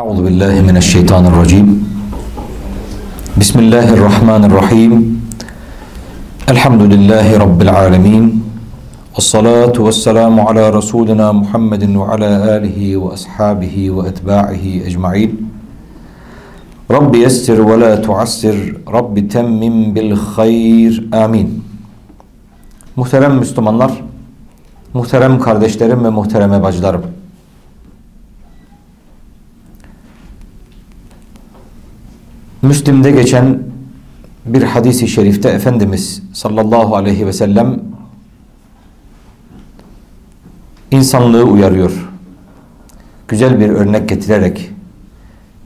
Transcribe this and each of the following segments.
أعوذ بالله من الشيطان الرجيم بسم الله الرحمن الرحيم الحمد لله رب العالمين والصلاة والسلام على رسولنا محمد وعلى آله وأصحابه وأتباعه أجمعين رب يسر ولا تعسر رب تمم بالخير آمين Muhterem Müslümanlar, muhterem kardeşlerim ve muhterem bacılarım. Müslim'de geçen bir hadisi şerifte Efendimiz sallallahu aleyhi ve sellem insanlığı uyarıyor. Güzel bir örnek getirerek,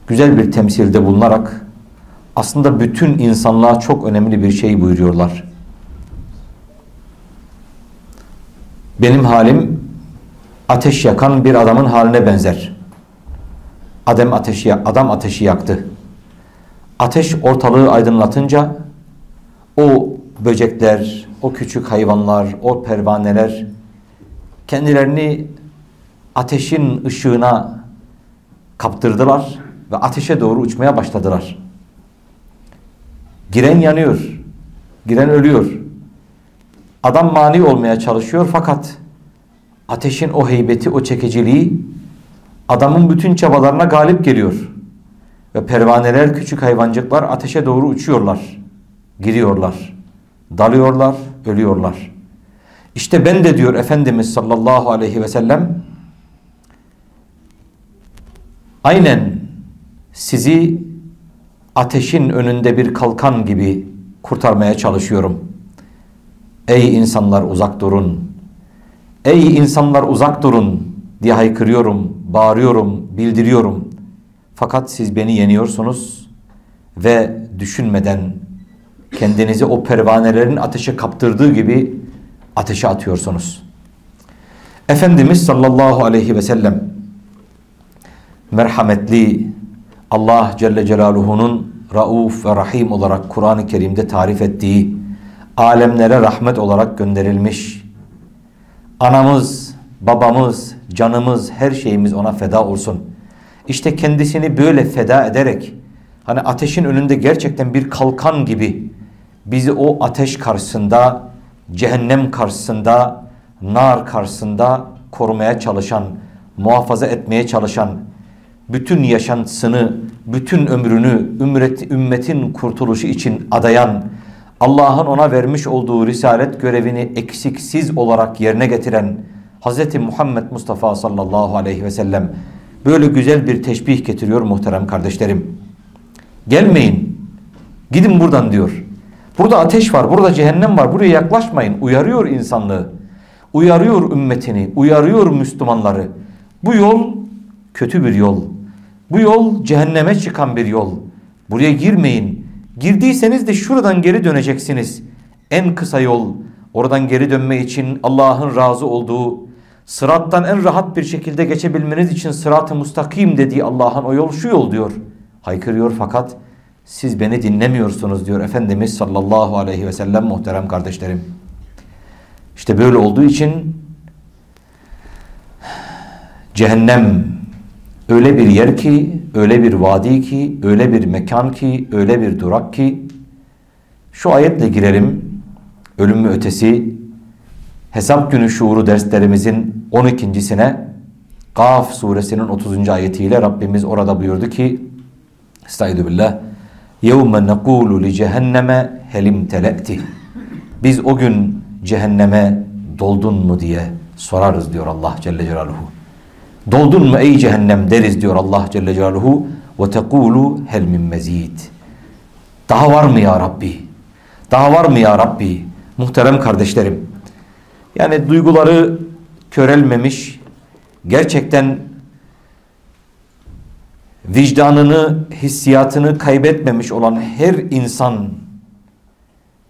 güzel bir temsilde bulunarak aslında bütün insanlığa çok önemli bir şey buyuruyorlar. Benim halim ateş yakan bir adamın haline benzer. Adam ateşi, adam ateşi yaktı. Ateş ortalığı aydınlatınca o böcekler, o küçük hayvanlar, o pervaneler kendilerini ateşin ışığına kaptırdılar ve ateşe doğru uçmaya başladılar. Giren yanıyor, giren ölüyor. Adam mani olmaya çalışıyor fakat ateşin o heybeti, o çekiciliği adamın bütün çabalarına galip geliyor. Ve pervaneler, küçük hayvancıklar ateşe doğru uçuyorlar. Giriyorlar. Dalıyorlar, ölüyorlar. İşte ben de diyor Efendimiz sallallahu aleyhi ve sellem aynen sizi ateşin önünde bir kalkan gibi kurtarmaya çalışıyorum. Ey insanlar uzak durun. Ey insanlar uzak durun diye haykırıyorum, bağırıyorum, bildiriyorum. Fakat siz beni yeniyorsunuz ve düşünmeden kendinizi o pervanelerin ateşe kaptırdığı gibi ateşe atıyorsunuz. Efendimiz sallallahu aleyhi ve sellem merhametli Allah Celle Celaluhu'nun Rauf ve Rahim olarak Kur'an-ı Kerim'de tarif ettiği alemlere rahmet olarak gönderilmiş anamız, babamız, canımız, her şeyimiz ona feda olsun. İşte kendisini böyle feda ederek hani ateşin önünde gerçekten bir kalkan gibi bizi o ateş karşısında, cehennem karşısında, nar karşısında korumaya çalışan, muhafaza etmeye çalışan, bütün yaşantısını, bütün ömrünü ümmet, ümmetin kurtuluşu için adayan, Allah'ın ona vermiş olduğu risalet görevini eksiksiz olarak yerine getiren Hz. Muhammed Mustafa sallallahu aleyhi ve sellem böyle güzel bir teşbih getiriyor muhterem kardeşlerim. Gelmeyin, gidin buradan diyor. Burada ateş var, burada cehennem var, buraya yaklaşmayın. Uyarıyor insanlığı, uyarıyor ümmetini, uyarıyor Müslümanları. Bu yol kötü bir yol. Bu yol cehenneme çıkan bir yol. Buraya girmeyin. Girdiyseniz de şuradan geri döneceksiniz. En kısa yol oradan geri dönme için Allah'ın razı olduğu sırattan en rahat bir şekilde geçebilmeniz için sırat-ı mustakim dediği Allah'ın o yol şu yol diyor. Haykırıyor fakat siz beni dinlemiyorsunuz diyor Efendimiz sallallahu aleyhi ve sellem muhterem kardeşlerim. İşte böyle olduğu için cehennem öyle bir yer ki, öyle bir vadi ki, öyle bir mekan ki, öyle bir durak ki şu ayetle girelim. Ölüm ötesi hesap günü şuuru derslerimizin 12.sine Kaf suresinin 30. ayetiyle Rabbimiz orada buyurdu ki Estaizu billah يَوْمَ نَقُولُ لِجَهَنَّمَ helim telekti. Biz o gün cehenneme doldun mu diye sorarız diyor Allah Celle Celaluhu. Doldun mu ey cehennem deriz diyor Allah Celle Celaluhu ve tekulu hel min mezid. Daha var mı ya Rabbi? Daha var mı ya Rabbi? Muhterem kardeşlerim. Yani duyguları körelmemiş, gerçekten vicdanını, hissiyatını kaybetmemiş olan her insan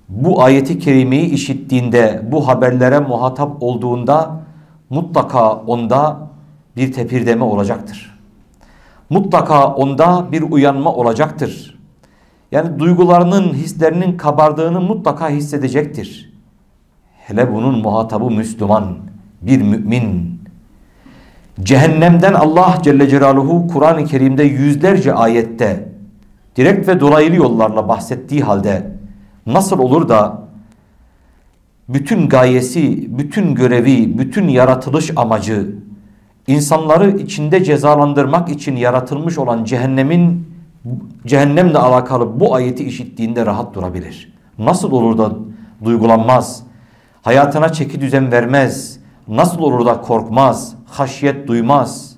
bu ayeti kerimeyi işittiğinde, bu haberlere muhatap olduğunda mutlaka onda bir tepirdeme olacaktır. Mutlaka onda bir uyanma olacaktır. Yani duygularının, hislerinin kabardığını mutlaka hissedecektir. Hele bunun muhatabı Müslüman, bir mümin. Cehennemden Allah Celle Celaluhu Kur'an-ı Kerim'de yüzlerce ayette direkt ve dolaylı yollarla bahsettiği halde nasıl olur da bütün gayesi, bütün görevi, bütün yaratılış amacı insanları içinde cezalandırmak için yaratılmış olan cehennemin cehennemle alakalı bu ayeti işittiğinde rahat durabilir. Nasıl olur da duygulanmaz, hayatına çeki düzen vermez, nasıl olur da korkmaz, haşyet duymaz.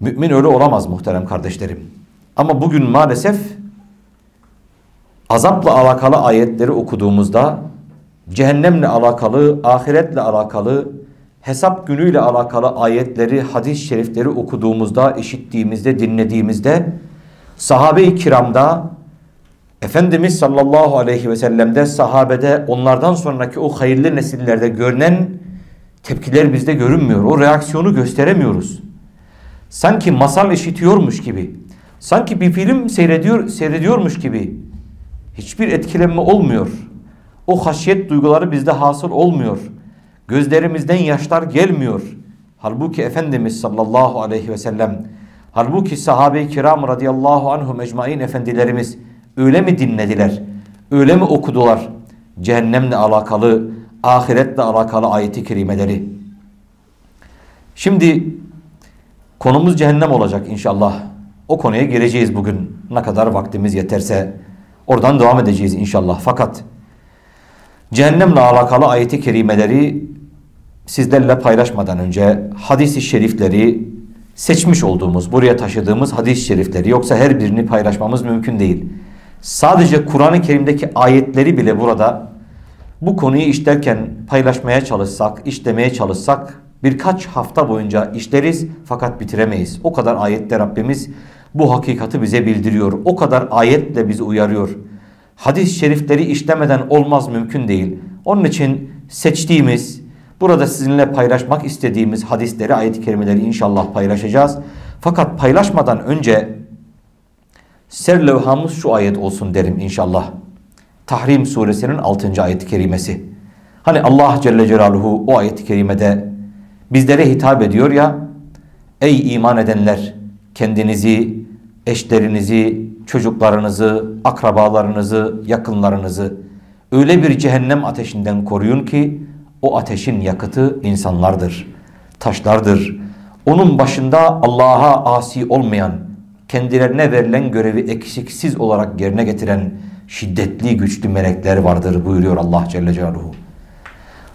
Mümin öyle olamaz muhterem kardeşlerim. Ama bugün maalesef azapla alakalı ayetleri okuduğumuzda cehennemle alakalı, ahiretle alakalı, hesap günüyle alakalı ayetleri, hadis-i şerifleri okuduğumuzda, işittiğimizde, dinlediğimizde sahabe-i kiramda Efendimiz sallallahu aleyhi ve sellem'de, sahabede, onlardan sonraki o hayırlı nesillerde görünen tepkiler bizde görünmüyor. O reaksiyonu gösteremiyoruz. Sanki masal işitiyormuş gibi, sanki bir film seyrediyor, seyrediyormuş gibi hiçbir etkilenme olmuyor. O haşyet duyguları bizde hasıl olmuyor. Gözlerimizden yaşlar gelmiyor. Halbuki Efendimiz sallallahu aleyhi ve sellem, halbuki sahabe-i kiram radıyallahu anhum ecmain efendilerimiz öyle mi dinlediler? Öyle mi okudular? Cehennemle alakalı, ahiretle alakalı ayeti kerimeleri. Şimdi konumuz cehennem olacak inşallah. O konuya gireceğiz bugün. Ne kadar vaktimiz yeterse oradan devam edeceğiz inşallah. Fakat cehennemle alakalı ayeti kerimeleri sizlerle paylaşmadan önce hadisi şerifleri seçmiş olduğumuz, buraya taşıdığımız hadis-i şerifleri yoksa her birini paylaşmamız mümkün değil. Sadece Kur'an-ı Kerim'deki ayetleri bile burada bu konuyu işlerken paylaşmaya çalışsak, işlemeye çalışsak birkaç hafta boyunca işleriz fakat bitiremeyiz. O kadar ayette Rabbimiz bu hakikati bize bildiriyor. O kadar ayetle bizi uyarıyor. Hadis-i şerifleri işlemeden olmaz mümkün değil. Onun için seçtiğimiz, burada sizinle paylaşmak istediğimiz hadisleri, ayet-i kerimeleri inşallah paylaşacağız. Fakat paylaşmadan önce serlevhamız şu ayet olsun derim inşallah. Tahrim suresinin 6. ayet-i kerimesi. Hani Allah Celle Celaluhu o ayet-i kerimede bizlere hitap ediyor ya Ey iman edenler kendinizi, eşlerinizi, çocuklarınızı, akrabalarınızı, yakınlarınızı öyle bir cehennem ateşinden koruyun ki o ateşin yakıtı insanlardır, taşlardır. Onun başında Allah'a asi olmayan, kendilerine verilen görevi eksiksiz olarak yerine getiren şiddetli güçlü melekler vardır buyuruyor Allah Celle Celaluhu.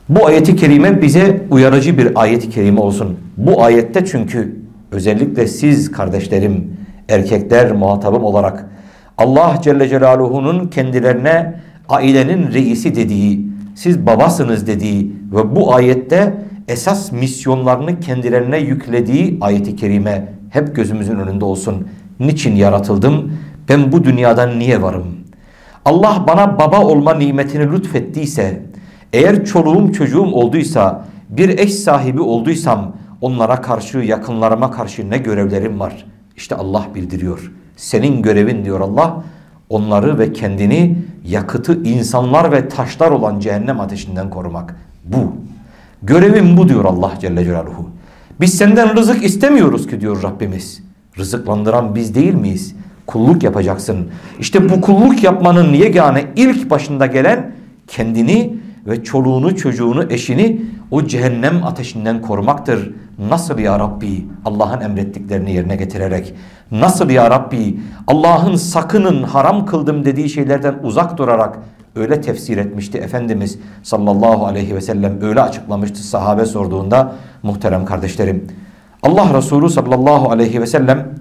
Bu ayeti kerime bize uyarıcı bir ayeti kerime olsun. Bu ayette çünkü özellikle siz kardeşlerim, erkekler muhatabım olarak Allah Celle Celaluhu'nun kendilerine ailenin reisi dediği, siz babasınız dediği ve bu ayette esas misyonlarını kendilerine yüklediği ayeti kerime hep gözümüzün önünde olsun. Niçin yaratıldım? Ben bu dünyadan niye varım? Allah bana baba olma nimetini lütfettiyse, eğer çoluğum çocuğum olduysa, bir eş sahibi olduysam onlara karşı, yakınlarıma karşı ne görevlerim var? İşte Allah bildiriyor. Senin görevin diyor Allah, onları ve kendini yakıtı insanlar ve taşlar olan cehennem ateşinden korumak. Bu. Görevim bu diyor Allah Celle Celaluhu. Biz senden rızık istemiyoruz ki diyor Rabbimiz. Rızıklandıran biz değil miyiz? Kulluk yapacaksın. İşte bu kulluk yapmanın yegane ilk başında gelen kendini ve çoluğunu, çocuğunu, eşini o cehennem ateşinden korumaktır. Nasıl ya Rabbi Allah'ın emrettiklerini yerine getirerek nasıl ya Rabbi Allah'ın sakının haram kıldım dediği şeylerden uzak durarak öyle tefsir etmişti Efendimiz sallallahu aleyhi ve sellem öyle açıklamıştı sahabe sorduğunda muhterem kardeşlerim. Allah Resulü sallallahu aleyhi ve sellem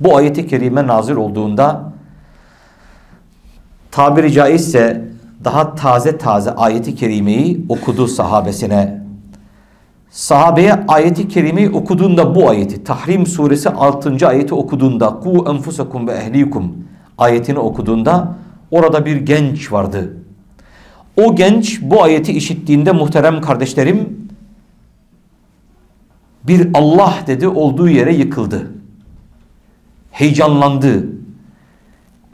bu ayeti kerime nazil olduğunda tabiri caizse daha taze taze ayeti kerimeyi okudu sahabesine. Sahabeye ayeti kerimeyi okuduğunda bu ayeti Tahrim suresi 6. ayeti okuduğunda ku enfusakum ve ehlikum ayetini okuduğunda orada bir genç vardı. O genç bu ayeti işittiğinde muhterem kardeşlerim bir Allah dedi olduğu yere yıkıldı. Heyecanlandı.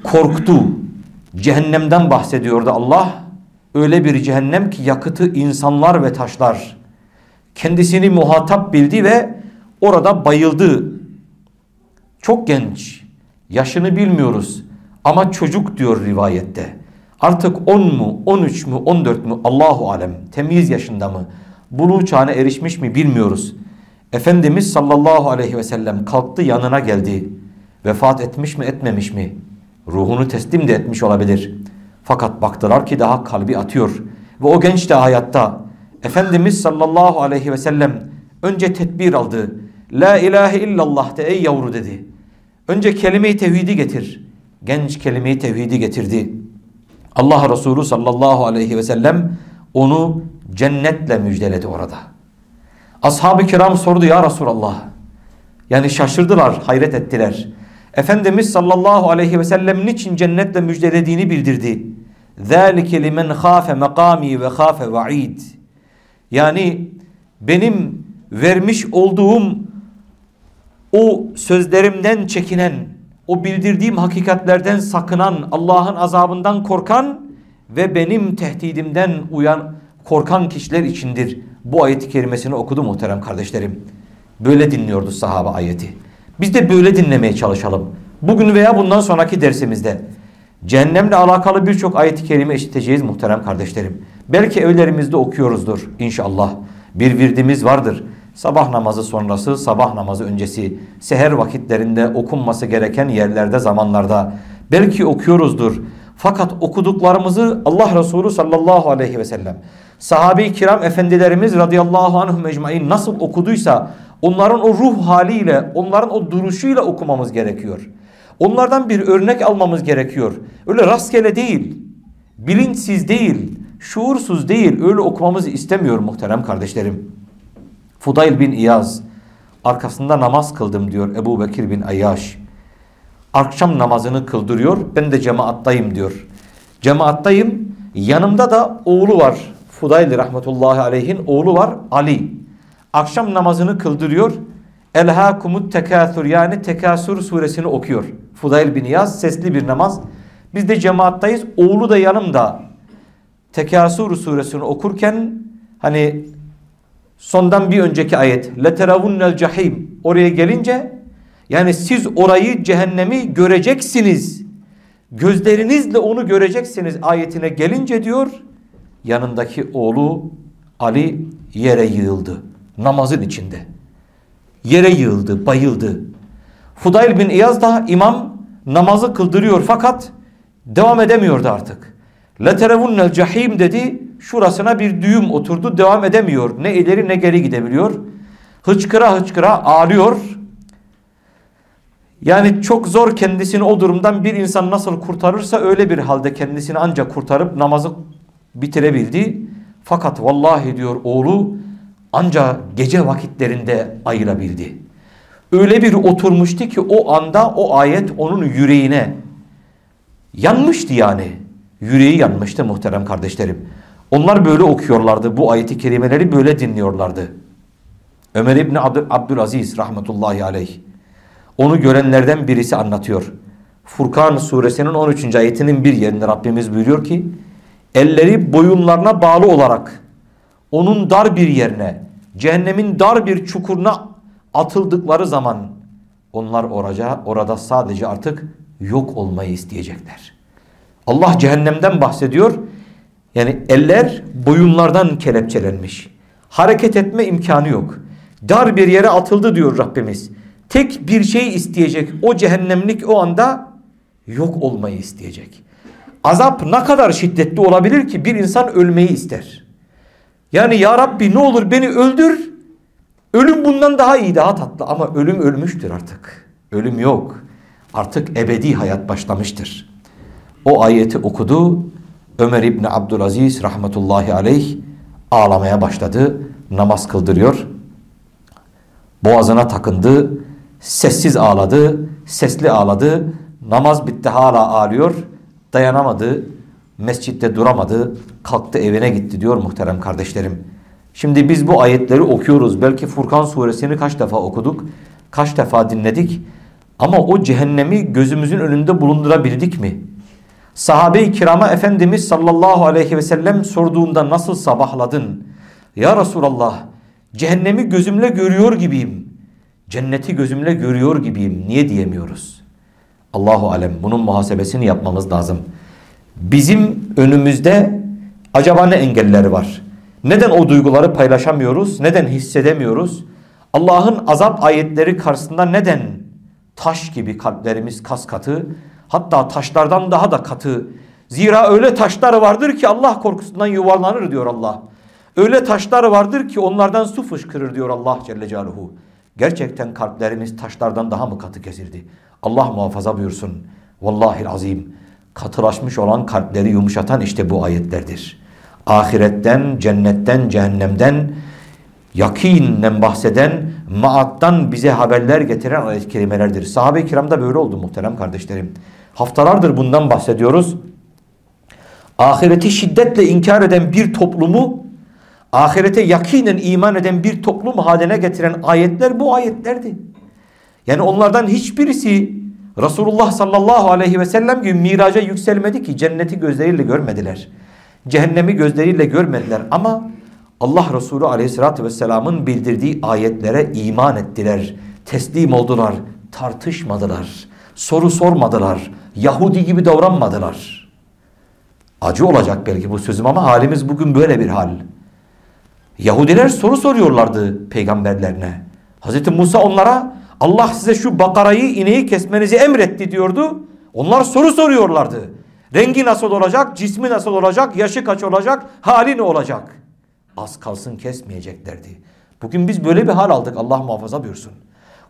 Korktu. Cehennemden bahsediyordu Allah. Öyle bir cehennem ki yakıtı insanlar ve taşlar. kendisini muhatap bildi ve orada bayıldı. Çok genç. Yaşını bilmiyoruz. Ama çocuk diyor rivayette. Artık 10 mu, 13 mu, 14 mu Allahu alem. Temiz yaşında mı? Buluğ çağına erişmiş mi bilmiyoruz. Efendimiz sallallahu aleyhi ve sellem kalktı yanına geldi. Vefat etmiş mi etmemiş mi? Ruhunu teslim de etmiş olabilir. Fakat baktılar ki daha kalbi atıyor. Ve o genç de hayatta. Efendimiz sallallahu aleyhi ve sellem önce tedbir aldı. La ilahe illallah de ey yavru dedi. Önce kelime-i tevhidi getir. Genç kelime-i tevhidi getirdi. Allah Resulü sallallahu aleyhi ve sellem onu cennetle müjdeledi orada. Ashab-ı kiram sordu ya Resulallah. Yani şaşırdılar, hayret ettiler. Efendimiz sallallahu aleyhi ve sellem niçin cennetle müjdelediğini bildirdi. ذَٰلِكَ لِمَنْ خَافَ مَقَامِي وَخَافَ وَعِيدٍ Yani benim vermiş olduğum o sözlerimden çekinen, o bildirdiğim hakikatlerden sakınan, Allah'ın azabından korkan ve benim tehdidimden uyan korkan kişiler içindir. Bu ayeti kerimesini okudu muhterem kardeşlerim. Böyle dinliyordu sahaba ayeti. Biz de böyle dinlemeye çalışalım. Bugün veya bundan sonraki dersimizde cehennemle alakalı birçok ayet-i kerime işiteceğiz muhterem kardeşlerim. Belki evlerimizde okuyoruzdur inşallah. Bir virdimiz vardır. Sabah namazı sonrası, sabah namazı öncesi, seher vakitlerinde okunması gereken yerlerde, zamanlarda belki okuyoruzdur. Fakat okuduklarımızı Allah Resulü sallallahu aleyhi ve sellem, sahabe-i kiram efendilerimiz radıyallahu anhum mecmain nasıl okuduysa onların o ruh haliyle, onların o duruşuyla okumamız gerekiyor. Onlardan bir örnek almamız gerekiyor. Öyle rastgele değil, bilinçsiz değil, şuursuz değil öyle okumamızı istemiyor muhterem kardeşlerim. Fudayl bin İyaz arkasında namaz kıldım diyor Ebu Bekir bin Ayyaş. Akşam namazını kıldırıyor ben de cemaattayım diyor. Cemaattayım yanımda da oğlu var. Fudayl rahmetullahi aleyhin oğlu var Ali. Akşam namazını kıldırıyor. Elhâkumut tekâthur yani Tekasür suresini okuyor. Fudayl bin İyaz sesli bir namaz. Biz de cemaattayız. Oğlu da yanımda. Tekasür suresini okurken hani sondan bir önceki ayet leteravunel cahim oraya gelince yani siz orayı cehennemi göreceksiniz. Gözlerinizle onu göreceksiniz ayetine gelince diyor yanındaki oğlu Ali yere yığıldı namazın içinde. Yere yığıldı, bayıldı. Fudayl bin İyaz da imam namazı kıldırıyor fakat devam edemiyordu artık. Leterevunnel cahim dedi. Şurasına bir düğüm oturdu. Devam edemiyor. Ne ileri ne geri gidebiliyor. Hıçkıra hıçkıra ağlıyor. Yani çok zor kendisini o durumdan bir insan nasıl kurtarırsa öyle bir halde kendisini ancak kurtarıp namazı bitirebildi. Fakat vallahi diyor oğlu ancak gece vakitlerinde ayırabildi. Öyle bir oturmuştu ki o anda o ayet onun yüreğine yanmıştı yani. Yüreği yanmıştı muhterem kardeşlerim. Onlar böyle okuyorlardı. Bu ayeti kerimeleri böyle dinliyorlardı. Ömer İbni Abdülaziz rahmetullahi aleyh. Onu görenlerden birisi anlatıyor. Furkan suresinin 13. ayetinin bir yerinde Rabbimiz buyuruyor ki elleri boyunlarına bağlı olarak onun dar bir yerine cehennemin dar bir çukuruna atıldıkları zaman onlar oraca, orada sadece artık yok olmayı isteyecekler. Allah cehennemden bahsediyor. Yani eller boyunlardan kelepçelenmiş. Hareket etme imkanı yok. Dar bir yere atıldı diyor Rabbimiz. Tek bir şey isteyecek. O cehennemlik o anda yok olmayı isteyecek. Azap ne kadar şiddetli olabilir ki bir insan ölmeyi ister. Yani ya Rabbi ne olur beni öldür. Ölüm bundan daha iyi daha tatlı ama ölüm ölmüştür artık. Ölüm yok. Artık ebedi hayat başlamıştır. O ayeti okudu. Ömer İbni Abdülaziz rahmetullahi aleyh ağlamaya başladı. Namaz kıldırıyor. Boğazına takındı. Sessiz ağladı. Sesli ağladı. Namaz bitti hala ağlıyor. Dayanamadı. Mescitte duramadı. Kalktı evine gitti diyor muhterem kardeşlerim. Şimdi biz bu ayetleri okuyoruz. Belki Furkan suresini kaç defa okuduk. Kaç defa dinledik. Ama o cehennemi gözümüzün önünde bulundurabildik mi? Sahabe-i kirama Efendimiz sallallahu aleyhi ve sellem sorduğunda nasıl sabahladın? Ya Resulallah Cehennemi gözümle görüyor gibiyim. Cenneti gözümle görüyor gibiyim. Niye diyemiyoruz? Allahu alem bunun muhasebesini yapmamız lazım. Bizim önümüzde acaba ne engelleri var? Neden o duyguları paylaşamıyoruz? Neden hissedemiyoruz? Allah'ın azap ayetleri karşısında neden taş gibi kalplerimiz kas katı, hatta taşlardan daha da katı. Zira öyle taşlar vardır ki Allah korkusundan yuvarlanır diyor Allah. Öyle taşlar vardır ki onlardan su fışkırır diyor Allah Celle Celaluhu. Gerçekten kalplerimiz taşlardan daha mı katı kesildi? Allah muhafaza buyursun. Vallahi azim. Katılaşmış olan kalpleri yumuşatan işte bu ayetlerdir. Ahiretten, cennetten, cehennemden, yakinden bahseden, maattan bize haberler getiren ayet kelimelerdir. Sahabe-i kiramda böyle oldu muhterem kardeşlerim. Haftalardır bundan bahsediyoruz. Ahireti şiddetle inkar eden bir toplumu, ahirete yakinen iman eden bir toplum haline getiren ayetler bu ayetlerdi. Yani onlardan hiçbirisi Resulullah sallallahu aleyhi ve sellem gibi miraca yükselmedi ki cenneti gözleriyle görmediler. Cehennemi gözleriyle görmediler ama Allah Resulü aleyhissalatü vesselamın bildirdiği ayetlere iman ettiler. Teslim oldular, tartışmadılar, soru sormadılar, Yahudi gibi davranmadılar. Acı olacak belki bu sözüm ama halimiz bugün böyle bir hal. Yahudiler soru soruyorlardı peygamberlerine. Hazreti Musa onlara Allah size şu bakarayı ineği kesmenizi emretti diyordu. Onlar soru soruyorlardı. Rengi nasıl olacak, cismi nasıl olacak, yaşı kaç olacak, hali ne olacak? Az kalsın kesmeyeceklerdi. Bugün biz böyle bir hal aldık Allah muhafaza buyursun.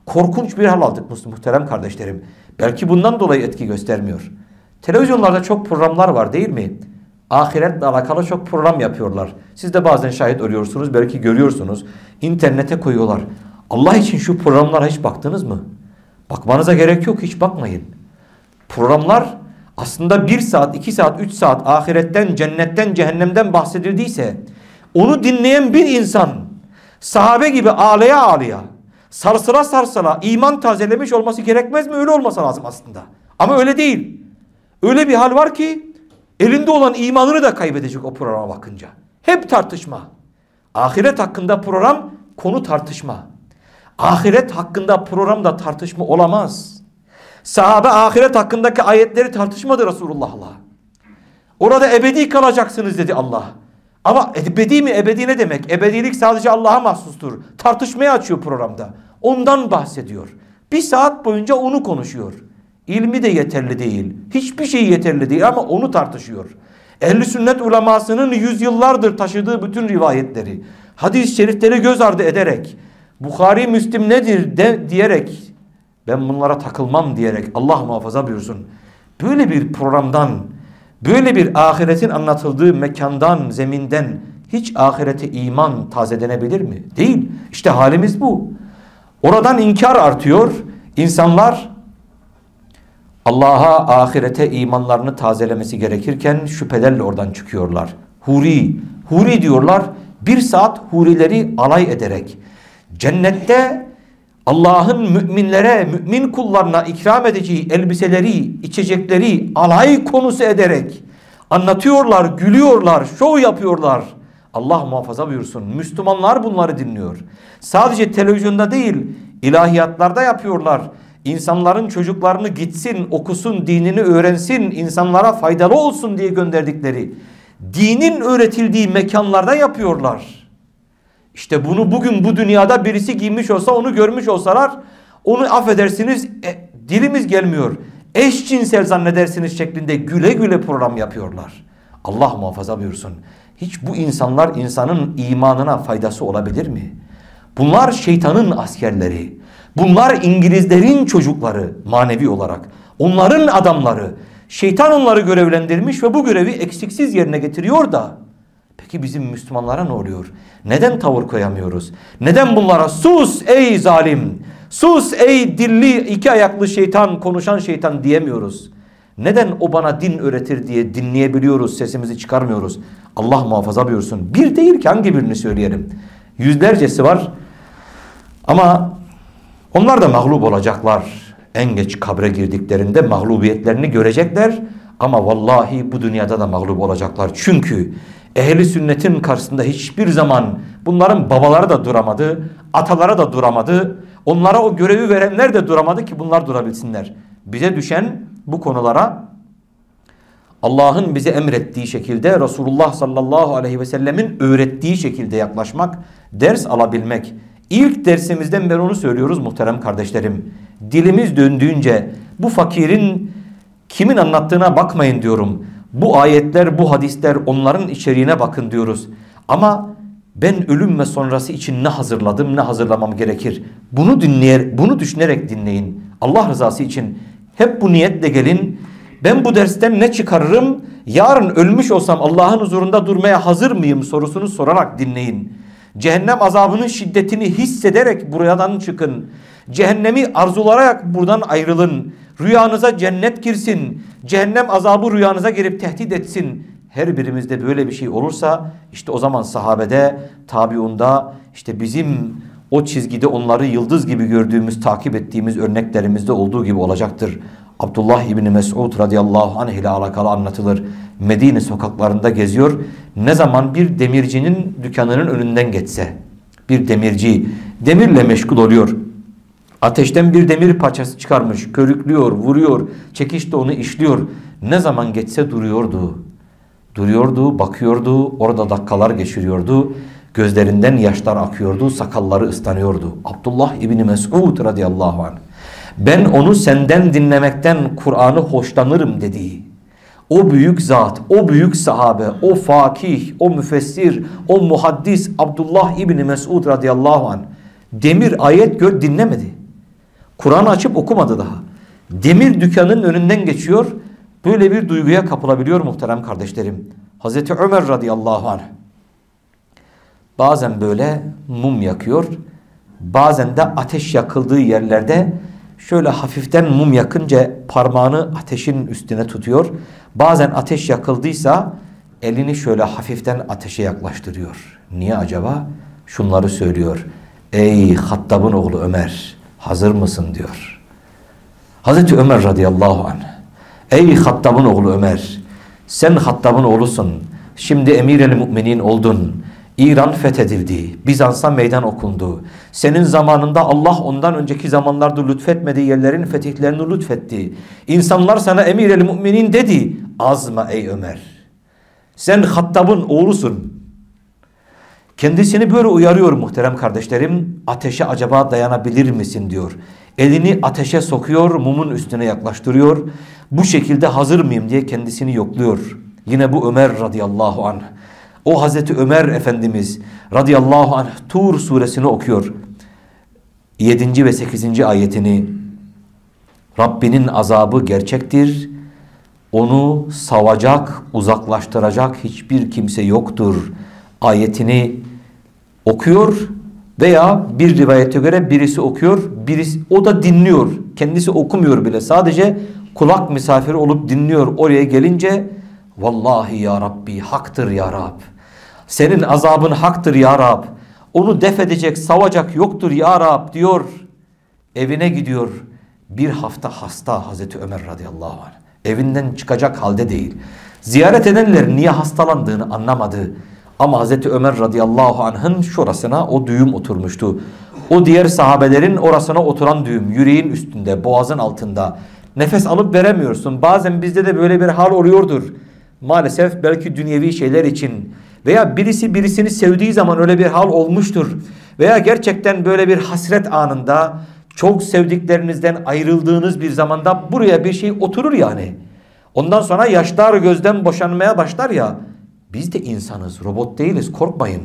Korkunç bir hal aldık muhterem kardeşlerim. Belki bundan dolayı etki göstermiyor. Televizyonlarda çok programlar var değil mi? Ahiretle alakalı çok program yapıyorlar. Siz de bazen şahit oluyorsunuz, belki görüyorsunuz. İnternete koyuyorlar. Allah için şu programlara hiç baktınız mı? Bakmanıza gerek yok, hiç bakmayın. Programlar aslında bir saat, iki saat, üç saat ahiretten, cennetten, cehennemden bahsedildiyse onu dinleyen bir insan sahabe gibi ağlaya ağlaya sarsıla sarsıla iman tazelemiş olması gerekmez mi? Öyle olması lazım aslında. Ama öyle değil. Öyle bir hal var ki elinde olan imanını da kaybedecek o programa bakınca. Hep tartışma. Ahiret hakkında program konu tartışma. Ahiret hakkında programda tartışma olamaz. Sahabe ahiret hakkındaki ayetleri tartışmadı Resulullah'la. Orada ebedi kalacaksınız dedi Allah. Ama ebedi mi? Ebedi ne demek? Ebedilik sadece Allah'a mahsustur. Tartışmaya açıyor programda. Ondan bahsediyor. Bir saat boyunca onu konuşuyor. İlmi de yeterli değil. Hiçbir şey yeterli değil ama onu tartışıyor. Ehli sünnet ulemasının yüzyıllardır taşıdığı bütün rivayetleri, hadis-i şerifleri göz ardı ederek, Bukhari Müslim nedir de diyerek, ben bunlara takılmam diyerek Allah muhafaza buyursun. Böyle bir programdan, böyle bir ahiretin anlatıldığı mekandan, zeminden hiç ahirete iman tazedenebilir mi? Değil. İşte halimiz bu. Oradan inkar artıyor. İnsanlar Allah'a, ahirete imanlarını tazelemesi gerekirken şüphelerle oradan çıkıyorlar. Huri, huri diyorlar. Bir saat hurileri alay ederek. Cennette Allah'ın müminlere, mümin kullarına ikram edeceği elbiseleri, içecekleri alay konusu ederek anlatıyorlar, gülüyorlar, şov yapıyorlar. Allah muhafaza buyursun. Müslümanlar bunları dinliyor. Sadece televizyonda değil, ilahiyatlarda yapıyorlar. İnsanların çocuklarını gitsin, okusun, dinini öğrensin, insanlara faydalı olsun diye gönderdikleri dinin öğretildiği mekanlarda yapıyorlar. İşte bunu bugün bu dünyada birisi giymiş olsa onu görmüş olsalar onu affedersiniz e, dilimiz gelmiyor. Eşcinsel zannedersiniz şeklinde güle güle program yapıyorlar. Allah muhafaza buyursun. Hiç bu insanlar insanın imanına faydası olabilir mi? Bunlar şeytanın askerleri. Bunlar İngilizlerin çocukları manevi olarak. Onların adamları. Şeytan onları görevlendirmiş ve bu görevi eksiksiz yerine getiriyor da. Peki bizim Müslümanlara ne oluyor? Neden tavır koyamıyoruz? Neden bunlara sus ey zalim, sus ey dilli iki ayaklı şeytan, konuşan şeytan diyemiyoruz? Neden o bana din öğretir diye dinleyebiliyoruz, sesimizi çıkarmıyoruz? Allah muhafaza buyursun. Bir değil ki hangi birini söyleyelim? Yüzlercesi var. Ama onlar da mağlup olacaklar. En geç kabre girdiklerinde mağlubiyetlerini görecekler. Ama vallahi bu dünyada da mağlup olacaklar. Çünkü ehli sünnetin karşısında hiçbir zaman bunların babaları da duramadı, ataları da duramadı. Onlara o görevi verenler de duramadı ki bunlar durabilsinler. Bize düşen bu konulara Allah'ın bize emrettiği şekilde Resulullah sallallahu aleyhi ve sellemin öğrettiği şekilde yaklaşmak, ders alabilmek. İlk dersimizden beri onu söylüyoruz muhterem kardeşlerim. Dilimiz döndüğünce bu fakirin kimin anlattığına bakmayın diyorum. Bu ayetler, bu hadisler onların içeriğine bakın diyoruz. Ama ben ölüm ve sonrası için ne hazırladım, ne hazırlamam gerekir? Bunu dinleyer, bunu düşünerek dinleyin. Allah rızası için hep bu niyetle gelin. Ben bu dersten ne çıkarırım? Yarın ölmüş olsam Allah'ın huzurunda durmaya hazır mıyım sorusunu sorarak dinleyin. Cehennem azabının şiddetini hissederek buradan çıkın. Cehennemi arzulayarak buradan ayrılın. Rüyanıza cennet girsin. Cehennem azabı rüyanıza girip tehdit etsin. Her birimizde böyle bir şey olursa işte o zaman sahabede, tabiunda işte bizim o çizgide onları yıldız gibi gördüğümüz, takip ettiğimiz örneklerimizde olduğu gibi olacaktır. Abdullah İbni Mesud radıyallahu anh ile alakalı anlatılır. Medine sokaklarında geziyor. Ne zaman bir demircinin dükkanının önünden geçse, bir demirci demirle meşgul oluyor. Ateşten bir demir parçası çıkarmış, körüklüyor, vuruyor, çekişte onu işliyor. Ne zaman geçse duruyordu. Duruyordu, bakıyordu, orada dakikalar geçiriyordu. Gözlerinden yaşlar akıyordu, sakalları ıslanıyordu. Abdullah İbni Mesud radıyallahu anh. Ben onu senden dinlemekten Kur'an'ı hoşlanırım dediği. O büyük zat, o büyük sahabe, o fakih, o müfessir, o muhaddis Abdullah İbni Mesud radıyallahu anh. Demir ayet gör dinlemedi. Kur'an açıp okumadı daha. Demir dükkanının önünden geçiyor. Böyle bir duyguya kapılabiliyor muhterem kardeşlerim. Hazreti Ömer radıyallahu anh. Bazen böyle mum yakıyor. Bazen de ateş yakıldığı yerlerde şöyle hafiften mum yakınca parmağını ateşin üstüne tutuyor. Bazen ateş yakıldıysa elini şöyle hafiften ateşe yaklaştırıyor. Niye acaba? Şunları söylüyor. Ey Hattab'ın oğlu Ömer hazır mısın diyor. Hazreti Ömer radıyallahu anh. Ey Hattab'ın oğlu Ömer sen Hattab'ın oğlusun. Şimdi emir el müminin oldun. İran fethedildi. Bizans'a meydan okundu. Senin zamanında Allah ondan önceki zamanlarda lütfetmediği yerlerin fetihlerini lütfetti. İnsanlar sana emir el müminin dedi. Azma ey Ömer. Sen Hattab'ın oğlusun. Kendisini böyle uyarıyor muhterem kardeşlerim. Ateşe acaba dayanabilir misin diyor. Elini ateşe sokuyor, mumun üstüne yaklaştırıyor. Bu şekilde hazır mıyım diye kendisini yokluyor. Yine bu Ömer radıyallahu anh. O Hazreti Ömer Efendimiz radıyallahu anh Tur suresini okuyor. 7. ve 8. ayetini Rabbinin azabı gerçektir. Onu savacak, uzaklaştıracak hiçbir kimse yoktur. Ayetini okuyor veya bir rivayete göre birisi okuyor, birisi o da dinliyor. Kendisi okumuyor bile. Sadece kulak misafiri olup dinliyor. Oraya gelince vallahi ya Rabbi haktır ya Rab. Senin azabın haktır ya Rab. Onu def edecek, savacak yoktur ya Rab diyor. Evine gidiyor. Bir hafta hasta Hazreti Ömer radıyallahu anh. Evinden çıkacak halde değil. Ziyaret edenler niye hastalandığını anlamadı. Ama Hazreti Ömer radıyallahu anh'ın şurasına o düğüm oturmuştu. O diğer sahabelerin orasına oturan düğüm. Yüreğin üstünde, boğazın altında. Nefes alıp veremiyorsun. Bazen bizde de böyle bir hal oluyordur. Maalesef belki dünyevi şeyler için veya birisi birisini sevdiği zaman öyle bir hal olmuştur. Veya gerçekten böyle bir hasret anında çok sevdiklerinizden ayrıldığınız bir zamanda buraya bir şey oturur yani. Ondan sonra yaşlar gözden boşanmaya başlar ya. Biz de insanız, robot değiliz, korkmayın.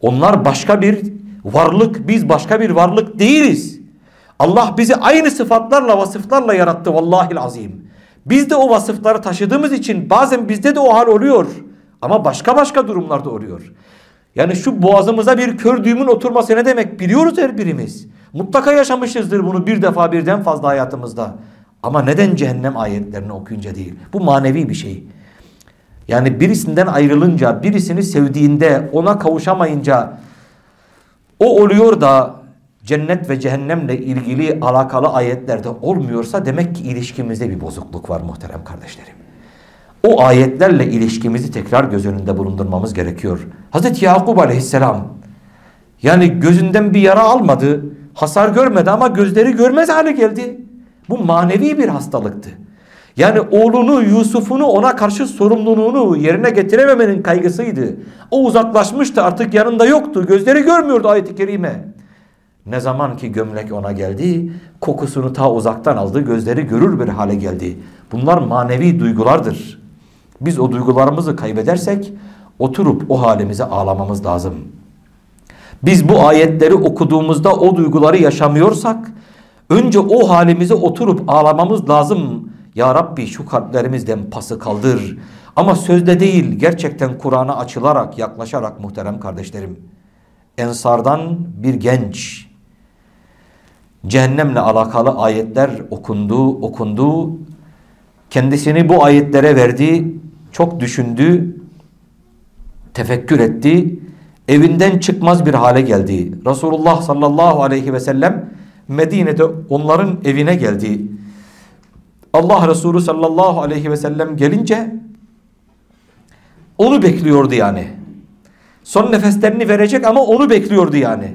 Onlar başka bir varlık, biz başka bir varlık değiliz. Allah bizi aynı sıfatlarla, vasıflarla yarattı vallahi azim. Biz de o vasıfları taşıdığımız için bazen bizde de o hal oluyor. Ama başka başka durumlarda oluyor. Yani şu boğazımıza bir kör düğümün oturması ne demek biliyoruz her birimiz. Mutlaka yaşamışızdır bunu bir defa birden fazla hayatımızda. Ama neden cehennem ayetlerini okuyunca değil? Bu manevi bir şey. Yani birisinden ayrılınca, birisini sevdiğinde, ona kavuşamayınca o oluyor da cennet ve cehennemle ilgili alakalı ayetlerde olmuyorsa demek ki ilişkimizde bir bozukluk var muhterem kardeşlerim. o ayetlerle ilişkimizi tekrar göz önünde bulundurmamız gerekiyor. Hazreti Yakup aleyhisselam yani gözünden bir yara almadı, hasar görmedi ama gözleri görmez hale geldi. Bu manevi bir hastalıktı. Yani oğlunu, Yusuf'unu ona karşı sorumluluğunu yerine getirememenin kaygısıydı. O uzaklaşmıştı artık yanında yoktu. Gözleri görmüyordu ayet-i kerime. Ne zaman ki gömlek ona geldi, kokusunu ta uzaktan aldı, gözleri görür bir hale geldi. Bunlar manevi duygulardır. Biz o duygularımızı kaybedersek oturup o halimize ağlamamız lazım. Biz bu ayetleri okuduğumuzda o duyguları yaşamıyorsak önce o halimize oturup ağlamamız lazım. Ya Rabbi şu kalplerimizden pası kaldır. Ama sözde değil gerçekten Kur'an'a açılarak yaklaşarak muhterem kardeşlerim. Ensardan bir genç cehennemle alakalı ayetler okundu, okundu. Kendisini bu ayetlere verdi, çok düşündü, tefekkür etti. Evinden çıkmaz bir hale geldi. Resulullah sallallahu aleyhi ve sellem Medine'de onların evine geldi. Allah Resulü sallallahu aleyhi ve sellem gelince onu bekliyordu yani. Son nefeslerini verecek ama onu bekliyordu yani.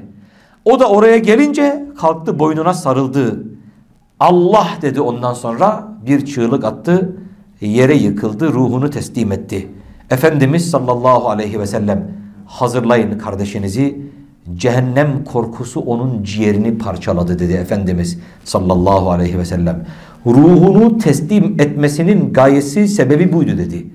O da oraya gelince kalktı boynuna sarıldı. Allah dedi ondan sonra bir çığlık attı. Yere yıkıldı ruhunu teslim etti. Efendimiz sallallahu aleyhi ve sellem hazırlayın kardeşinizi. Cehennem korkusu onun ciğerini parçaladı dedi Efendimiz sallallahu aleyhi ve sellem. Ruhunu teslim etmesinin gayesi sebebi buydu dedi.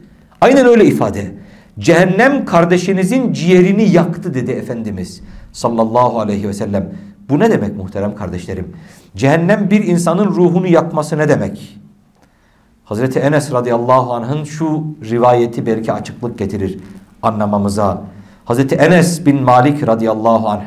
Aynen öyle ifade. Cehennem kardeşinizin ciğerini yaktı dedi Efendimiz sallallahu aleyhi ve sellem. Bu ne demek muhterem kardeşlerim? Cehennem bir insanın ruhunu yakması ne demek? Hazreti Enes radıyallahu anh'ın şu rivayeti belki açıklık getirir anlamamıza. Hazreti Enes bin Malik radıyallahu anh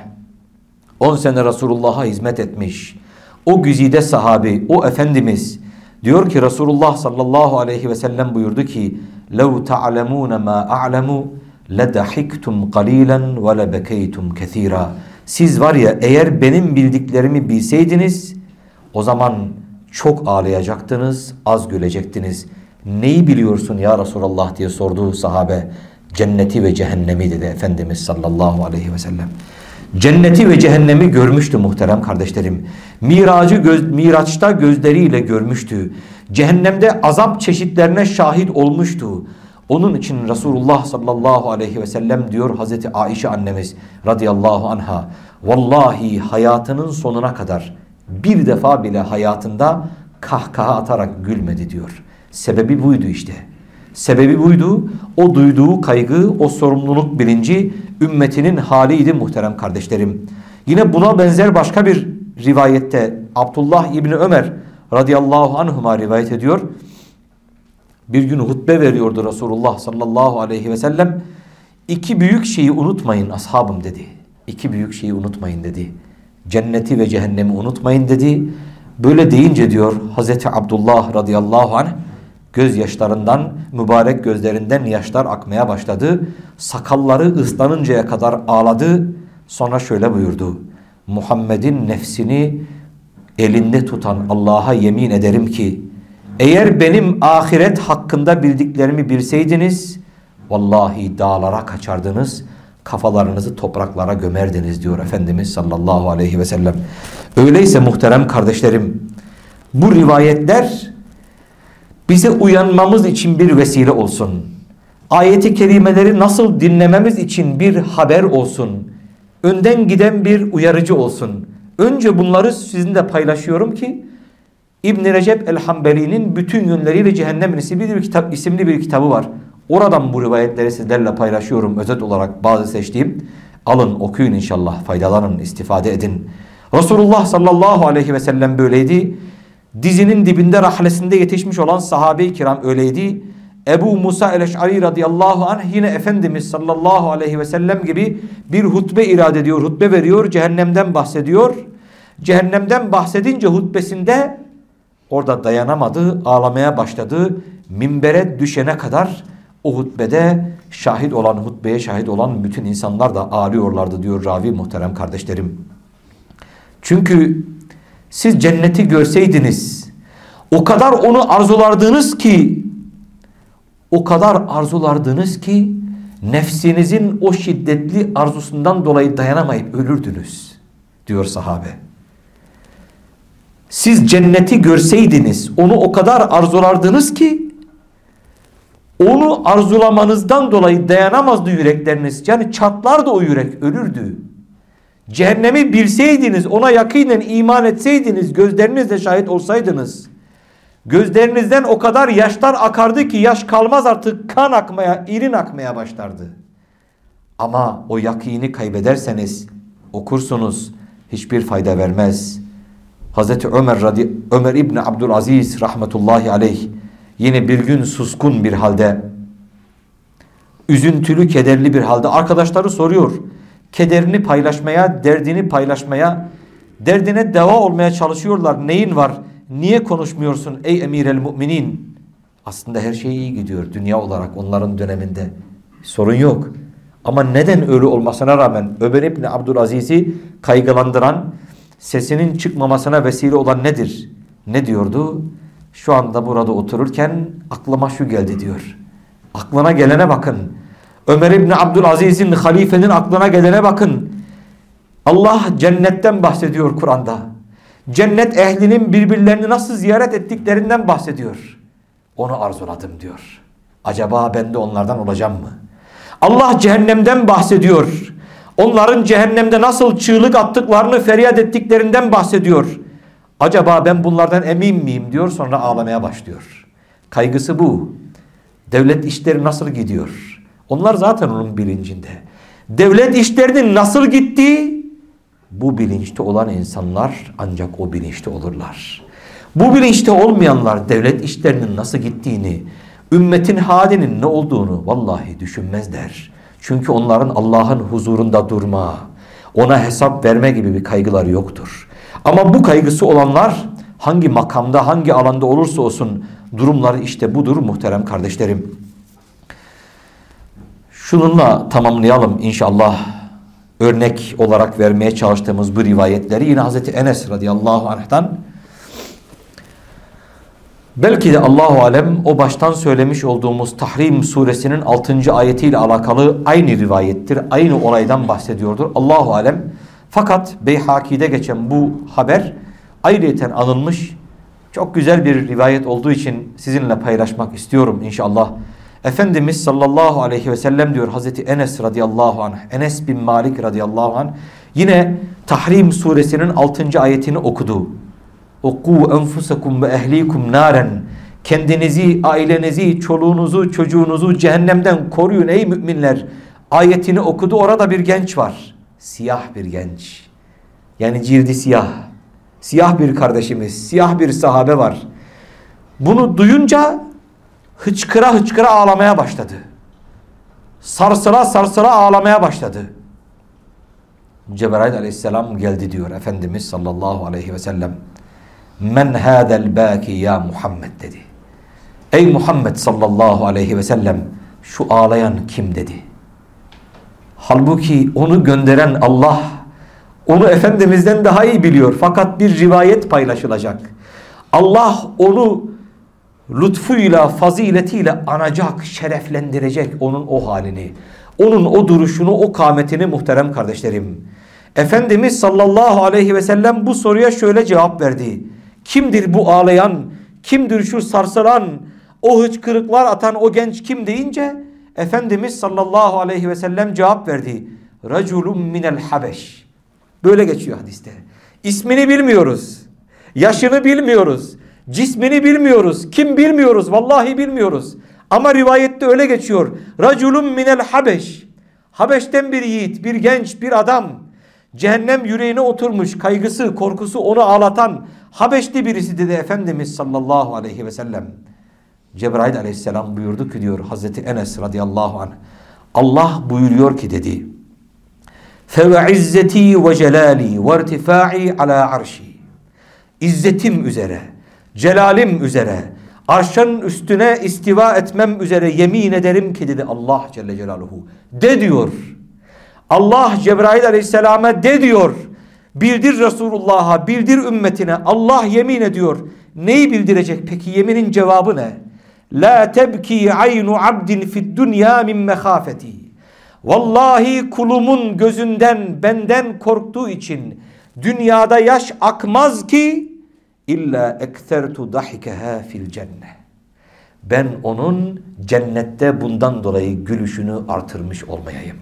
10 sene Resulullah'a hizmet etmiş. O güzide sahabi, o Efendimiz diyor ki Resulullah sallallahu aleyhi ve sellem buyurdu ki لَوْ تَعْلَمُونَ مَا أَعْلَمُ لَدَحِكْتُمْ قَلِيلًا وَلَبَكَيْتُمْ كَثِيرًا Siz var ya eğer benim bildiklerimi bilseydiniz o zaman çok ağlayacaktınız, az gülecektiniz. Neyi biliyorsun ya Resulallah diye sordu sahabe. Cenneti ve cehennemi dedi Efendimiz sallallahu aleyhi ve sellem. Cenneti ve cehennemi görmüştü muhterem kardeşlerim. Miracı göz, Miraç'ta gözleriyle görmüştü. Cehennemde azap çeşitlerine şahit olmuştu. Onun için Resulullah sallallahu aleyhi ve sellem diyor Hazreti Ayşe annemiz radıyallahu anha. Vallahi hayatının sonuna kadar bir defa bile hayatında kahkaha atarak gülmedi diyor. Sebebi buydu işte. Sebebi buydu. O duyduğu kaygı, o sorumluluk bilinci ümmetinin haliydi muhterem kardeşlerim. Yine buna benzer başka bir rivayette Abdullah İbni Ömer radıyallahu anhuma rivayet ediyor. Bir gün hutbe veriyordu Resulullah sallallahu aleyhi ve sellem. İki büyük şeyi unutmayın ashabım dedi. İki büyük şeyi unutmayın dedi. Cenneti ve cehennemi unutmayın dedi. Böyle deyince diyor Hazreti Abdullah radıyallahu anh gözyaşlarından, mübarek gözlerinden yaşlar akmaya başladı. Sakalları ıslanıncaya kadar ağladı. Sonra şöyle buyurdu. Muhammed'in nefsini elinde tutan Allah'a yemin ederim ki eğer benim ahiret hakkında bildiklerimi bilseydiniz vallahi dağlara kaçardınız kafalarınızı topraklara gömerdiniz diyor Efendimiz sallallahu aleyhi ve sellem. Öyleyse muhterem kardeşlerim bu rivayetler bize uyanmamız için bir vesile olsun. Ayeti kerimeleri nasıl dinlememiz için bir haber olsun. Önden giden bir uyarıcı olsun. Önce bunları sizinle paylaşıyorum ki İbn Recep el-Hambeli'nin bütün yönleriyle cehennem isimli bir kitap isimli bir kitabı var. Oradan bu rivayetleri sizlerle paylaşıyorum özet olarak bazı seçtiğim. Alın okuyun inşallah faydalanın istifade edin. Resulullah sallallahu aleyhi ve sellem böyleydi. Dizinin dibinde rahlesinde yetişmiş olan sahabe-i kiram öyleydi. Ebu Musa el-Eş'ari radıyallahu anh yine Efendimiz sallallahu aleyhi ve sellem gibi bir hutbe irade ediyor, hutbe veriyor, cehennemden bahsediyor. Cehennemden bahsedince hutbesinde orada dayanamadı, ağlamaya başladı. Minbere düşene kadar o hutbede şahit olan, hutbeye şahit olan bütün insanlar da ağlıyorlardı diyor ravi muhterem kardeşlerim. Çünkü siz cenneti görseydiniz o kadar onu arzulardınız ki o kadar arzulardınız ki nefsinizin o şiddetli arzusundan dolayı dayanamayıp ölürdünüz diyor sahabe. Siz cenneti görseydiniz onu o kadar arzulardınız ki onu arzulamanızdan dolayı dayanamazdı yürekleriniz. Yani çatlardı o yürek ölürdü. Cehennemi bilseydiniz ona yakinen iman etseydiniz gözlerinizle şahit olsaydınız Gözlerinizden o kadar yaşlar akardı ki yaş kalmaz artık kan akmaya, irin akmaya başlardı. Ama o yakini kaybederseniz okursunuz hiçbir fayda vermez. Hazreti Ömer, Radi Ömer İbni Abdülaziz rahmetullahi aleyh yine bir gün suskun bir halde üzüntülü, kederli bir halde arkadaşları soruyor. Kederini paylaşmaya, derdini paylaşmaya, derdine deva olmaya çalışıyorlar. Neyin var? Niye konuşmuyorsun ey emir el müminin? Aslında her şey iyi gidiyor dünya olarak onların döneminde. Sorun yok. Ama neden öyle olmasına rağmen Ömer İbni Abdülaziz'i kaygılandıran, sesinin çıkmamasına vesile olan nedir? Ne diyordu? Şu anda burada otururken aklıma şu geldi diyor. Aklına gelene bakın. Ömer İbni Abdülaziz'in halifenin aklına gelene bakın. Allah cennetten bahsediyor Kur'an'da cennet ehlinin birbirlerini nasıl ziyaret ettiklerinden bahsediyor. Onu arzuladım diyor. Acaba ben de onlardan olacağım mı? Allah cehennemden bahsediyor. Onların cehennemde nasıl çığlık attıklarını feryat ettiklerinden bahsediyor. Acaba ben bunlardan emin miyim diyor sonra ağlamaya başlıyor. Kaygısı bu. Devlet işleri nasıl gidiyor? Onlar zaten onun bilincinde. Devlet işlerinin nasıl gittiği bu bilinçte olan insanlar ancak o bilinçte olurlar. Bu bilinçte olmayanlar devlet işlerinin nasıl gittiğini, ümmetin halinin ne olduğunu vallahi düşünmezler. Çünkü onların Allah'ın huzurunda durma, ona hesap verme gibi bir kaygıları yoktur. Ama bu kaygısı olanlar hangi makamda, hangi alanda olursa olsun durumları işte budur muhterem kardeşlerim. Şununla tamamlayalım inşallah örnek olarak vermeye çalıştığımız bu rivayetleri yine Hazreti Enes radıyallahu anh'tan belki de Allahu alem o baştan söylemiş olduğumuz Tahrim suresinin 6. ayetiyle alakalı aynı rivayettir. Aynı olaydan bahsediyordur. Allahu alem. Fakat Beyhaki'de geçen bu haber ayrıyeten anılmış. Çok güzel bir rivayet olduğu için sizinle paylaşmak istiyorum inşallah. Efendimiz sallallahu aleyhi ve sellem diyor Hazreti Enes radıyallahu anh. Enes bin Malik radıyallahu anh. Yine Tahrim suresinin 6. ayetini okudu. Oku enfusakum ve ehlikum naren. Kendinizi, ailenizi, çoluğunuzu, çocuğunuzu cehennemden koruyun ey müminler. Ayetini okudu. Orada bir genç var. Siyah bir genç. Yani cildi siyah. Siyah bir kardeşimiz, siyah bir sahabe var. Bunu duyunca hıçkıra hıçkıra ağlamaya başladı. Sarsıla sarsıla ağlamaya başladı. Cebrail aleyhisselam geldi diyor Efendimiz sallallahu aleyhi ve sellem. Men hâzel bâki ya Muhammed dedi. Ey Muhammed sallallahu aleyhi ve sellem şu ağlayan kim dedi. Halbuki onu gönderen Allah onu Efendimiz'den daha iyi biliyor. Fakat bir rivayet paylaşılacak. Allah onu lütfuyla, faziletiyle anacak, şereflendirecek onun o halini. Onun o duruşunu, o kametini muhterem kardeşlerim. Efendimiz sallallahu aleyhi ve sellem bu soruya şöyle cevap verdi. Kimdir bu ağlayan, kimdir şu sarsılan, o hıçkırıklar atan o genç kim deyince Efendimiz sallallahu aleyhi ve sellem cevap verdi. Raculun minel habeş. Böyle geçiyor hadiste. İsmini bilmiyoruz. Yaşını bilmiyoruz. Cismini bilmiyoruz. Kim bilmiyoruz. Vallahi bilmiyoruz. Ama rivayette öyle geçiyor. Raculun minel habeş. Habeş'ten bir yiğit, bir genç, bir adam. Cehennem yüreğine oturmuş kaygısı, korkusu onu ağlatan Habeşli birisi dedi Efendimiz sallallahu aleyhi ve sellem. Cebrail aleyhisselam buyurdu ki diyor Hazreti Enes radıyallahu anh. Allah buyuruyor ki dedi. Celali ve irtifai ala arşi. İzzetim üzere celalim üzere arşın üstüne istiva etmem üzere yemin ederim ki dedi Allah Celle Celaluhu. De diyor. Allah Cebrail Aleyhisselam'a de diyor. Bildir Resulullah'a, bildir ümmetine. Allah yemin ediyor. Neyi bildirecek peki? Yeminin cevabı ne? La tebki aynu abdin fid dünya min mehafeti. Vallahi kulumun gözünden benden korktuğu için dünyada yaş akmaz ki illa eksertu dahikeha fil cennet. Ben onun cennette bundan dolayı gülüşünü artırmış olmayayım.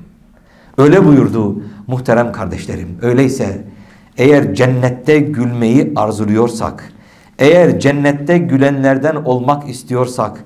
Öyle buyurdu muhterem kardeşlerim. Öyleyse eğer cennette gülmeyi arzuluyorsak, eğer cennette gülenlerden olmak istiyorsak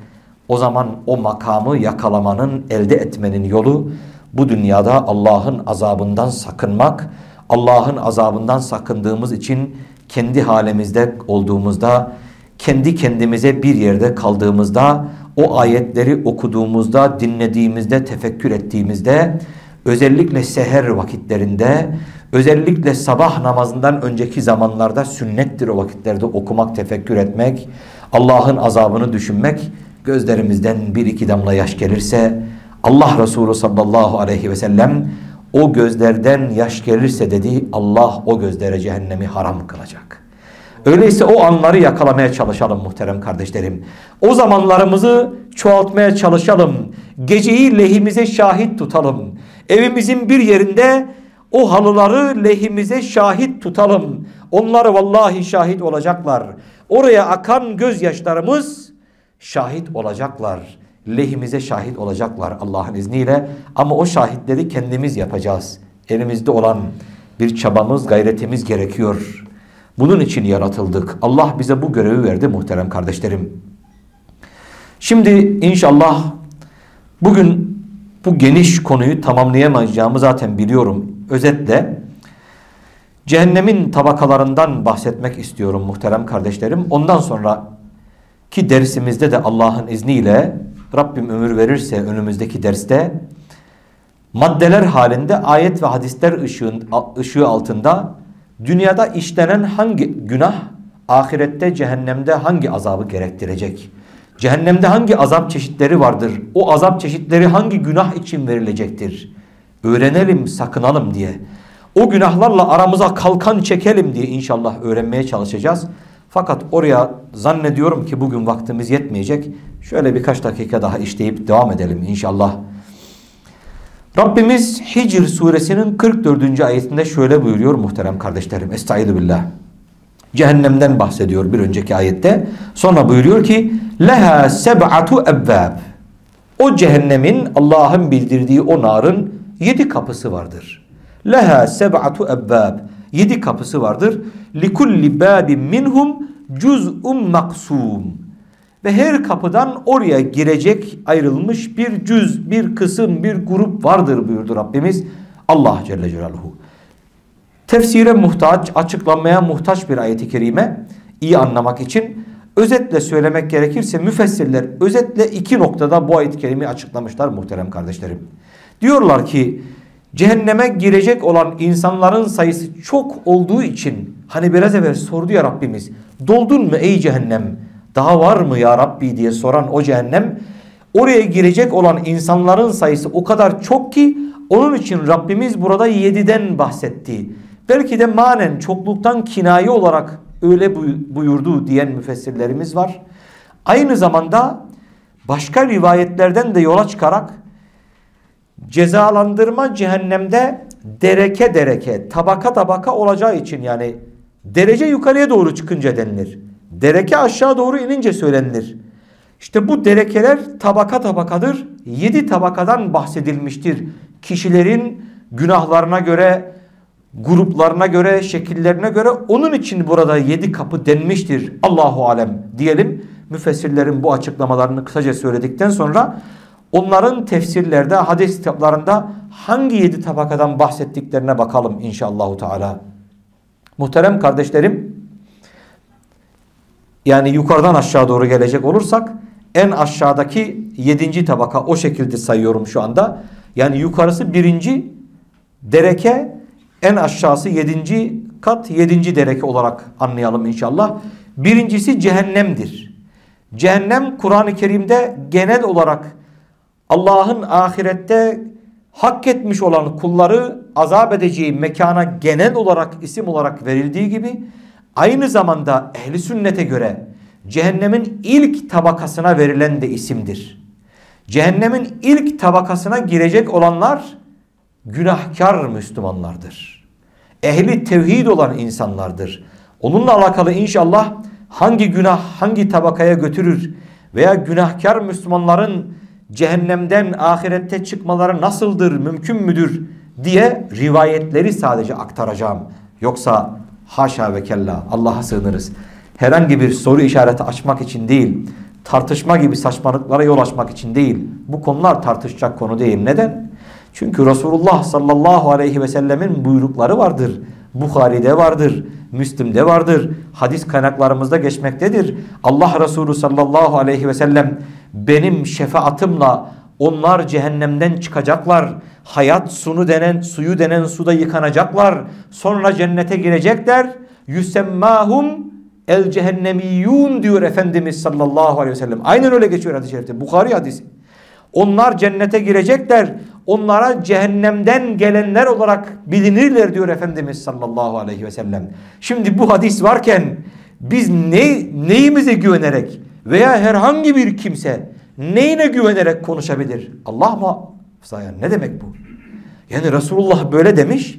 o zaman o makamı yakalamanın, elde etmenin yolu bu dünyada Allah'ın azabından sakınmak, Allah'ın azabından sakındığımız için kendi halimizde olduğumuzda, kendi kendimize bir yerde kaldığımızda, o ayetleri okuduğumuzda, dinlediğimizde, tefekkür ettiğimizde, özellikle seher vakitlerinde, özellikle sabah namazından önceki zamanlarda sünnettir o vakitlerde okumak, tefekkür etmek, Allah'ın azabını düşünmek, gözlerimizden bir iki damla yaş gelirse, Allah Resulü sallallahu aleyhi ve sellem o gözlerden yaş gelirse dedi Allah o gözlere cehennemi haram kılacak. Öyleyse o anları yakalamaya çalışalım muhterem kardeşlerim. O zamanlarımızı çoğaltmaya çalışalım. Geceyi lehimize şahit tutalım. Evimizin bir yerinde o halıları lehimize şahit tutalım. Onları vallahi şahit olacaklar. Oraya akan gözyaşlarımız şahit olacaklar. Lehimize şahit olacaklar Allah'ın izniyle. Ama o şahitleri kendimiz yapacağız. Elimizde olan bir çabamız, gayretimiz gerekiyor. Bunun için yaratıldık. Allah bize bu görevi verdi muhterem kardeşlerim. Şimdi inşallah bugün bu geniş konuyu tamamlayamayacağımı zaten biliyorum. Özetle cehennemin tabakalarından bahsetmek istiyorum muhterem kardeşlerim. Ondan sonra ki dersimizde de Allah'ın izniyle Rabbim ömür verirse önümüzdeki derste maddeler halinde ayet ve hadisler ışığın, ışığı altında dünyada işlenen hangi günah ahirette cehennemde hangi azabı gerektirecek? Cehennemde hangi azap çeşitleri vardır? O azap çeşitleri hangi günah için verilecektir? Öğrenelim, sakınalım diye. O günahlarla aramıza kalkan çekelim diye inşallah öğrenmeye çalışacağız. Fakat oraya zannediyorum ki bugün vaktimiz yetmeyecek. Şöyle birkaç dakika daha işleyip devam edelim inşallah. Rabbimiz Hicr suresinin 44. ayetinde şöyle buyuruyor muhterem kardeşlerim. Estaizu billah. Cehennemden bahsediyor bir önceki ayette. Sonra buyuruyor ki leha seb'atu ebbab. O cehennemin Allah'ın bildirdiği o narın yedi kapısı vardır. Leha seb'atu ebbab. Yedi kapısı vardır. Likulli babin minhum cüz'un maksum. Ve her kapıdan oraya girecek ayrılmış bir cüz, bir kısım, bir grup vardır buyurdu Rabbimiz. Allah Celle Celaluhu. Tefsire muhtaç, açıklanmaya muhtaç bir ayeti kerime iyi anlamak için özetle söylemek gerekirse müfessirler özetle iki noktada bu ayet kerimeyi açıklamışlar muhterem kardeşlerim. Diyorlar ki cehenneme girecek olan insanların sayısı çok olduğu için hani biraz evvel sordu ya Rabbimiz doldun mu ey cehennem daha var mı ya Rabbi diye soran o cehennem oraya girecek olan insanların sayısı o kadar çok ki onun için Rabbimiz burada yediden bahsetti. Belki de manen çokluktan kinayi olarak öyle buyurdu diyen müfessirlerimiz var. Aynı zamanda başka rivayetlerden de yola çıkarak cezalandırma cehennemde dereke dereke, tabaka tabaka olacağı için yani derece yukarıya doğru çıkınca denilir. Dereke aşağı doğru inince söylenir. İşte bu derekeler tabaka tabakadır. Yedi tabakadan bahsedilmiştir. Kişilerin günahlarına göre, gruplarına göre, şekillerine göre onun için burada yedi kapı denmiştir. Allahu alem diyelim. Müfessirlerin bu açıklamalarını kısaca söyledikten sonra onların tefsirlerde, hadis kitaplarında hangi yedi tabakadan bahsettiklerine bakalım inşallahu teala. Muhterem kardeşlerim, yani yukarıdan aşağı doğru gelecek olursak en aşağıdaki yedinci tabaka o şekilde sayıyorum şu anda. Yani yukarısı birinci dereke en aşağısı yedinci kat yedinci dereke olarak anlayalım inşallah. Birincisi cehennemdir. Cehennem Kur'an-ı Kerim'de genel olarak Allah'ın ahirette hak etmiş olan kulları azap edeceği mekana genel olarak isim olarak verildiği gibi aynı zamanda ehli sünnete göre cehennemin ilk tabakasına verilen de isimdir. Cehennemin ilk tabakasına girecek olanlar günahkar Müslümanlardır. Ehli tevhid olan insanlardır. Onunla alakalı inşallah hangi günah hangi tabakaya götürür veya günahkar Müslümanların cehennemden ahirette çıkmaları nasıldır, mümkün müdür diye rivayetleri sadece aktaracağım. Yoksa haşa ve kella Allah'a sığınırız. Herhangi bir soru işareti açmak için değil, tartışma gibi saçmalıklara yol açmak için değil. Bu konular tartışacak konu değil. Neden? Çünkü Resulullah sallallahu aleyhi ve sellemin buyrukları vardır. Bukhari'de vardır, Müslim'de vardır, hadis kaynaklarımızda geçmektedir. Allah Resulü sallallahu aleyhi ve sellem benim şefaatimle onlar cehennemden çıkacaklar. Hayat sunu denen, suyu denen suda yıkanacaklar. Sonra cennete girecekler. Yüsemmahum el cehennemiyyun diyor Efendimiz sallallahu aleyhi ve sellem. Aynen öyle geçiyor hadis-i şerifte. Bukhari hadisi. Onlar cennete girecekler. Onlara cehennemden gelenler olarak bilinirler diyor Efendimiz sallallahu aleyhi ve sellem. Şimdi bu hadis varken biz ne, neyimize güvenerek veya herhangi bir kimse neyine güvenerek konuşabilir? Allah mı? Yani ne demek bu? Yani Resulullah böyle demiş.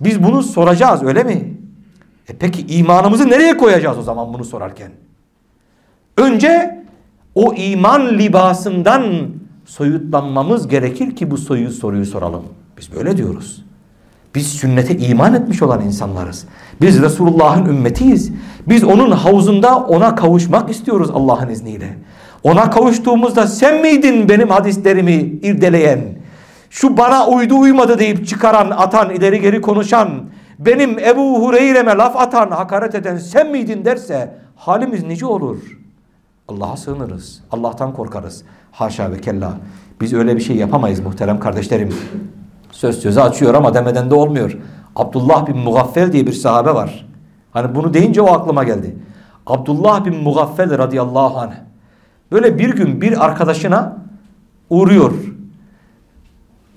Biz bunu soracağız öyle mi? E peki imanımızı nereye koyacağız o zaman bunu sorarken? Önce o iman libasından soyutlanmamız gerekir ki bu soyu soruyu soralım. Biz böyle diyoruz. Biz sünnete iman etmiş olan insanlarız. Biz Resulullah'ın ümmetiyiz. Biz onun havuzunda ona kavuşmak istiyoruz Allah'ın izniyle. Ona kavuştuğumuzda sen miydin benim hadislerimi irdeleyen? Şu bana uydu uymadı deyip çıkaran, atan, ileri geri konuşan, benim Ebu Hureyre'me laf atan, hakaret eden sen miydin derse halimiz nice olur? Allah'a sığınırız. Allah'tan korkarız. Haşa ve kella. Biz öyle bir şey yapamayız muhterem kardeşlerim. Söz sözü açıyor ama demeden de olmuyor. Abdullah bin Mugaffel diye bir sahabe var. Hani bunu deyince o aklıma geldi. Abdullah bin Mugaffel radıyallahu anh. Böyle bir gün bir arkadaşına uğruyor.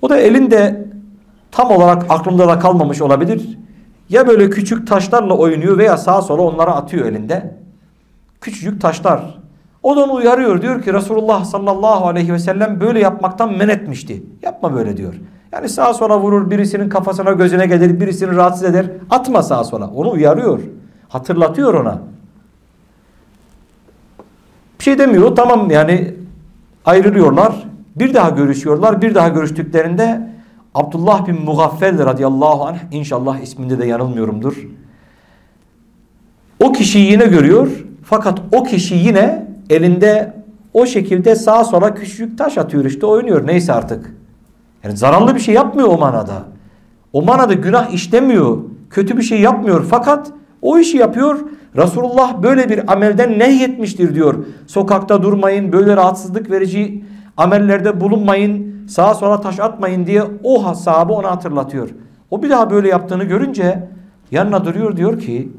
O da elinde tam olarak aklımda da kalmamış olabilir. Ya böyle küçük taşlarla oynuyor veya sağa sola onlara atıyor elinde. Küçücük taşlar. O da onu uyarıyor. Diyor ki Resulullah sallallahu aleyhi ve sellem böyle yapmaktan men etmişti. Yapma böyle diyor. Yani sağa sola vurur, birisinin kafasına gözüne gelir, birisini rahatsız eder. Atma sağa sola. Onu uyarıyor. Hatırlatıyor ona. Bir şey demiyor. Tamam yani ayrılıyorlar. Bir daha görüşüyorlar. Bir daha görüştüklerinde Abdullah bin Mugaffel radıyallahu anh inşallah isminde de yanılmıyorumdur. O kişiyi yine görüyor. Fakat o kişi yine elinde o şekilde sağa sola küçük taş atıyor işte oynuyor neyse artık. Yani zararlı bir şey yapmıyor o manada. O manada günah işlemiyor. Kötü bir şey yapmıyor. Fakat o işi yapıyor. Resulullah böyle bir amelden nehyetmiştir diyor. Sokakta durmayın, böyle rahatsızlık verici amellerde bulunmayın, sağa sola taş atmayın diye o sahabı ona hatırlatıyor. O bir daha böyle yaptığını görünce yanına duruyor diyor ki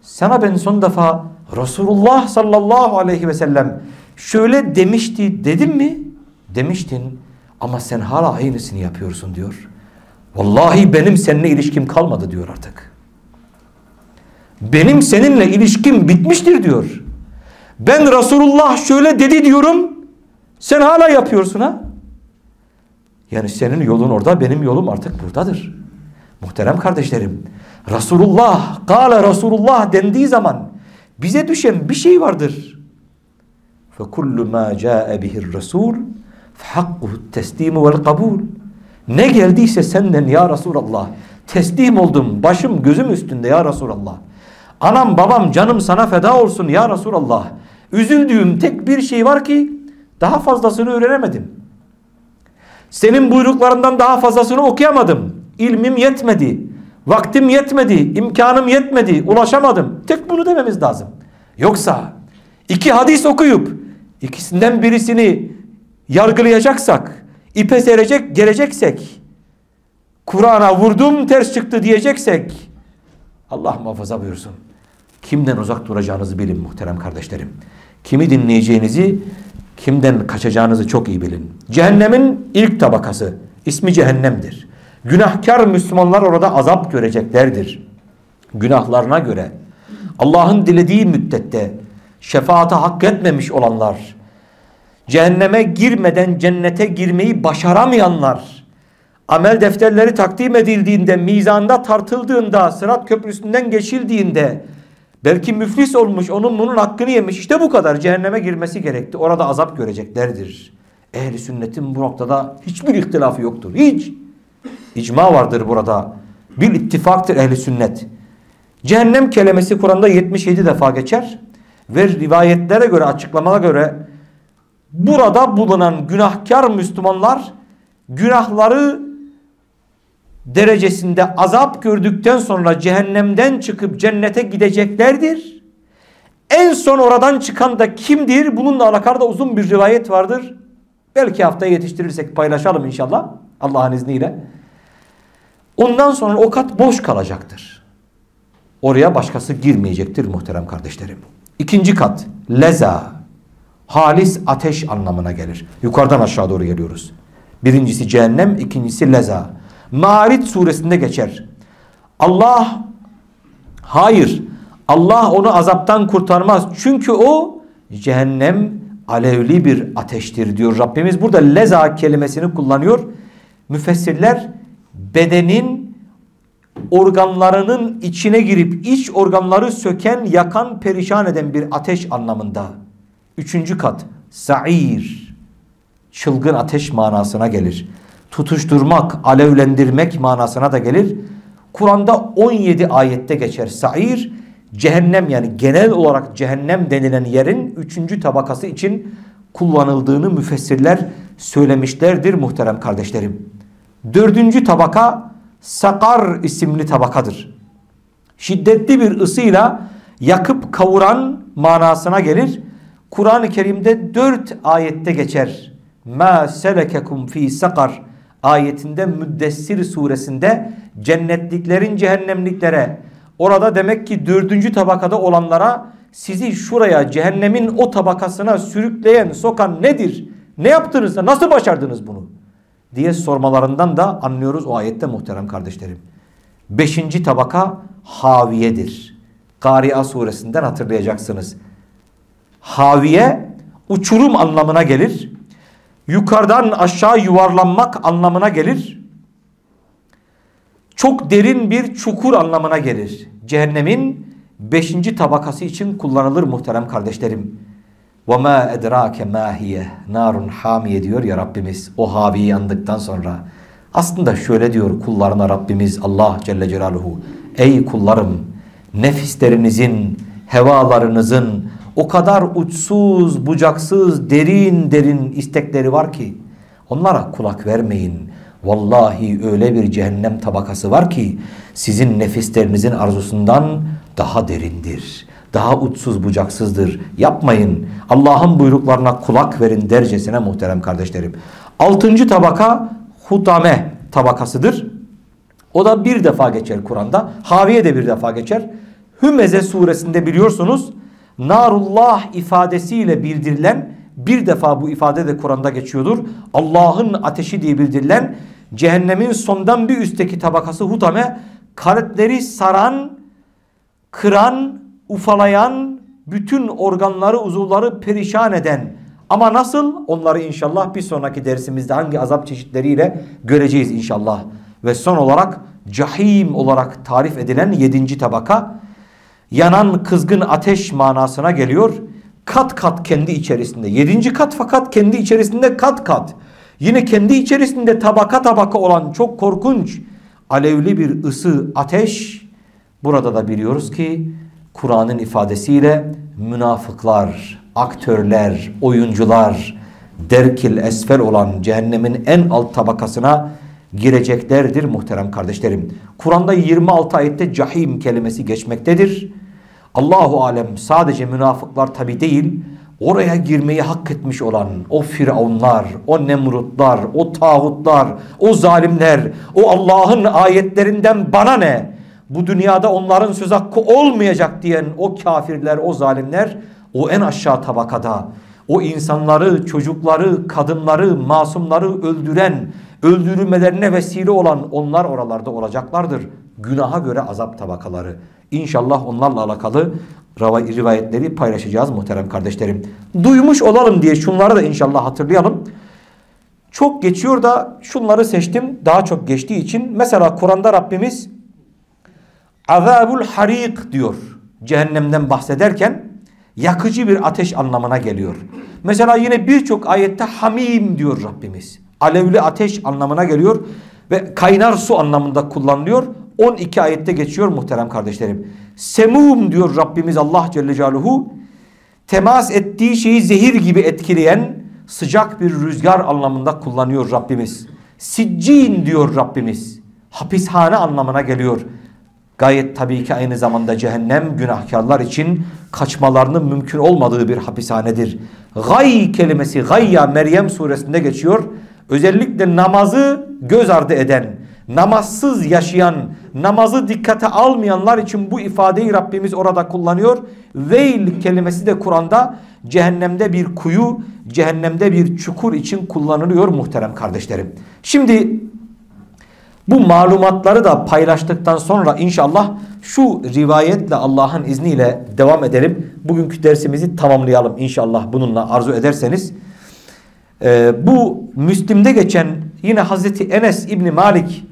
sana ben son defa Resulullah sallallahu aleyhi ve sellem şöyle demişti dedim mi? Demiştin ama sen hala aynısını yapıyorsun diyor. Vallahi benim seninle ilişkim kalmadı diyor artık. Benim seninle ilişkim bitmiştir diyor. Ben Resulullah şöyle dedi diyorum. Sen hala yapıyorsun ha? Yani senin yolun orada benim yolum artık buradadır. Muhterem kardeşlerim. Resulullah, kâle Resulullah dendiği zaman bize düşen bir şey vardır. فَكُلُّ مَا جَاءَ بِهِ الرَّسُولُ Hakkuhu teslimu vel kabul. Ne geldiyse senden ya Resulallah. Teslim oldum. Başım gözüm üstünde ya Resulallah. Anam babam canım sana feda olsun ya Resulallah. Üzüldüğüm tek bir şey var ki daha fazlasını öğrenemedim. Senin buyruklarından daha fazlasını okuyamadım. İlmim yetmedi. Vaktim yetmedi. imkanım yetmedi. Ulaşamadım. Tek bunu dememiz lazım. Yoksa iki hadis okuyup ikisinden birisini yargılayacaksak, ipe serecek geleceksek, Kur'an'a vurdum ters çıktı diyeceksek Allah muhafaza buyursun. Kimden uzak duracağınızı bilin muhterem kardeşlerim. Kimi dinleyeceğinizi, kimden kaçacağınızı çok iyi bilin. Cehennemin ilk tabakası ismi cehennemdir. Günahkar Müslümanlar orada azap göreceklerdir. Günahlarına göre. Allah'ın dilediği müddette şefaate hak etmemiş olanlar, cehenneme girmeden cennete girmeyi başaramayanlar, amel defterleri takdim edildiğinde, mizanda tartıldığında, sırat köprüsünden geçildiğinde, belki müflis olmuş, onun bunun hakkını yemiş, işte bu kadar cehenneme girmesi gerekti. Orada azap göreceklerdir. Ehli sünnetin bu noktada hiçbir ihtilafı yoktur. Hiç. İcma vardır burada. Bir ittifaktır ehli sünnet. Cehennem kelimesi Kur'an'da 77 defa geçer. Ve rivayetlere göre, açıklamalara göre burada bulunan günahkar Müslümanlar günahları derecesinde azap gördükten sonra cehennemden çıkıp cennete gideceklerdir. En son oradan çıkan da kimdir? Bununla alakalı da uzun bir rivayet vardır. Belki haftaya yetiştirirsek paylaşalım inşallah. Allah'ın izniyle. Ondan sonra o kat boş kalacaktır. Oraya başkası girmeyecektir muhterem kardeşlerim. İkinci kat leza. Halis ateş anlamına gelir. Yukarıdan aşağı doğru geliyoruz. Birincisi cehennem, ikincisi leza. Ma'arit suresinde geçer. Allah hayır Allah onu azaptan kurtarmaz. Çünkü o cehennem alevli bir ateştir diyor Rabbimiz. Burada leza kelimesini kullanıyor. Müfessirler bedenin organlarının içine girip iç organları söken, yakan, perişan eden bir ateş anlamında. Üçüncü kat sa'ir çılgın ateş manasına gelir. Tutuşturmak, alevlendirmek manasına da gelir. Kur'an'da 17 ayette geçer. Sa'ir cehennem yani genel olarak cehennem denilen yerin üçüncü tabakası için kullanıldığını müfessirler söylemişlerdir muhterem kardeşlerim. Dördüncü tabaka sakar isimli tabakadır. Şiddetli bir ısıyla yakıp kavuran manasına gelir. Kur'an-ı Kerim'de dört ayette geçer. Ma selekekum fi sakar ayetinde Müddessir suresinde cennetliklerin cehennemliklere orada demek ki dördüncü tabakada olanlara sizi şuraya cehennemin o tabakasına sürükleyen sokan nedir? Ne yaptınız da nasıl başardınız bunu? diye sormalarından da anlıyoruz o ayette muhterem kardeşlerim. Beşinci tabaka haviyedir. Kari'a suresinden hatırlayacaksınız. Haviye uçurum anlamına gelir. Yukarıdan aşağı yuvarlanmak anlamına gelir. Çok derin bir çukur anlamına gelir. Cehennemin beşinci tabakası için kullanılır muhterem kardeşlerim. وَمَا اَدْرَاكَ مَا هِيَ Narun hamiye diyor ya Rabbimiz o haviyi yandıktan sonra. Aslında şöyle diyor kullarına Rabbimiz Allah Celle Celaluhu. Ey kullarım nefislerinizin, hevalarınızın o kadar uçsuz, bucaksız, derin derin istekleri var ki onlara kulak vermeyin. Vallahi öyle bir cehennem tabakası var ki sizin nefislerinizin arzusundan daha derindir daha uçsuz bucaksızdır. Yapmayın. Allah'ın buyruklarına kulak verin dercesine muhterem kardeşlerim. Altıncı tabaka hutame tabakasıdır. O da bir defa geçer Kur'an'da. Haviye de bir defa geçer. Hümeze suresinde biliyorsunuz narullah ifadesiyle bildirilen bir defa bu ifade de Kur'an'da geçiyordur. Allah'ın ateşi diye bildirilen cehennemin sondan bir üstteki tabakası hutame kalpleri saran, kıran, ufalayan, bütün organları, uzuvları perişan eden ama nasıl? Onları inşallah bir sonraki dersimizde hangi azap çeşitleriyle göreceğiz inşallah. Ve son olarak cahim olarak tarif edilen yedinci tabaka yanan kızgın ateş manasına geliyor. Kat kat kendi içerisinde. Yedinci kat fakat kendi içerisinde kat kat. Yine kendi içerisinde tabaka tabaka olan çok korkunç alevli bir ısı ateş. Burada da biliyoruz ki Kur'an'ın ifadesiyle münafıklar, aktörler, oyuncular derkil esfel olan cehennemin en alt tabakasına gireceklerdir muhterem kardeşlerim. Kur'an'da 26 ayette cahim kelimesi geçmektedir. Allahu alem sadece münafıklar tabi değil, oraya girmeyi hak etmiş olan o firavunlar, o nemrutlar, o tağutlar, o zalimler, o Allah'ın ayetlerinden bana ne? bu dünyada onların söz hakkı olmayacak diyen o kafirler, o zalimler o en aşağı tabakada o insanları, çocukları, kadınları, masumları öldüren, öldürülmelerine vesile olan onlar oralarda olacaklardır. günaha göre azap tabakaları. İnşallah onlarla alakalı rivayetleri paylaşacağız muhterem kardeşlerim. Duymuş olalım diye şunları da inşallah hatırlayalım. Çok geçiyor da şunları seçtim. Daha çok geçtiği için. Mesela Kur'an'da Rabbimiz azabul harik diyor. Cehennemden bahsederken yakıcı bir ateş anlamına geliyor. Mesela yine birçok ayette hamim diyor Rabbimiz. Alevli ateş anlamına geliyor ve kaynar su anlamında kullanılıyor. 12 ayette geçiyor muhterem kardeşlerim. Semum diyor Rabbimiz Allah Celle Celaluhu. Temas ettiği şeyi zehir gibi etkileyen sıcak bir rüzgar anlamında kullanıyor Rabbimiz. Siccin diyor Rabbimiz. Hapishane anlamına geliyor. Gayet tabii ki aynı zamanda cehennem günahkarlar için kaçmalarının mümkün olmadığı bir hapishanedir. Gay kelimesi gayya Meryem suresinde geçiyor. Özellikle namazı göz ardı eden, namazsız yaşayan, namazı dikkate almayanlar için bu ifadeyi Rabbimiz orada kullanıyor. Veil kelimesi de Kur'an'da cehennemde bir kuyu, cehennemde bir çukur için kullanılıyor muhterem kardeşlerim. Şimdi bu malumatları da paylaştıktan sonra inşallah şu rivayetle Allah'ın izniyle devam edelim. Bugünkü dersimizi tamamlayalım inşallah bununla arzu ederseniz. Ee, bu Müslim'de geçen yine Hazreti Enes İbni Malik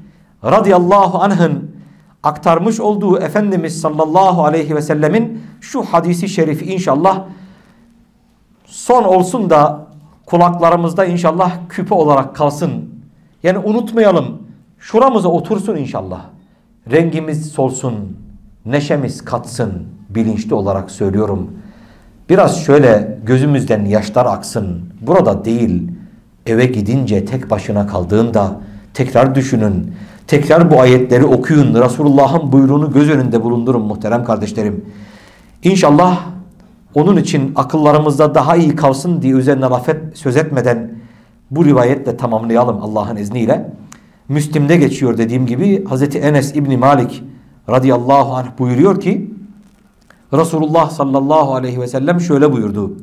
radıyallahu anh'ın aktarmış olduğu Efendimiz sallallahu aleyhi ve sellemin şu hadisi şerifi inşallah son olsun da kulaklarımızda inşallah küpe olarak kalsın. Yani unutmayalım. Şuramıza otursun inşallah. Rengimiz solsun. Neşemiz katsın. Bilinçli olarak söylüyorum. Biraz şöyle gözümüzden yaşlar aksın. Burada değil. Eve gidince tek başına kaldığında tekrar düşünün. Tekrar bu ayetleri okuyun. Resulullah'ın buyruğunu göz önünde bulundurun muhterem kardeşlerim. İnşallah onun için akıllarımızda daha iyi kalsın diye üzerine laf et, söz etmeden bu rivayetle tamamlayalım Allah'ın izniyle. Müslim'de geçiyor dediğim gibi Hazreti Enes İbni Malik radıyallahu anh buyuruyor ki Resulullah sallallahu aleyhi ve sellem şöyle buyurdu.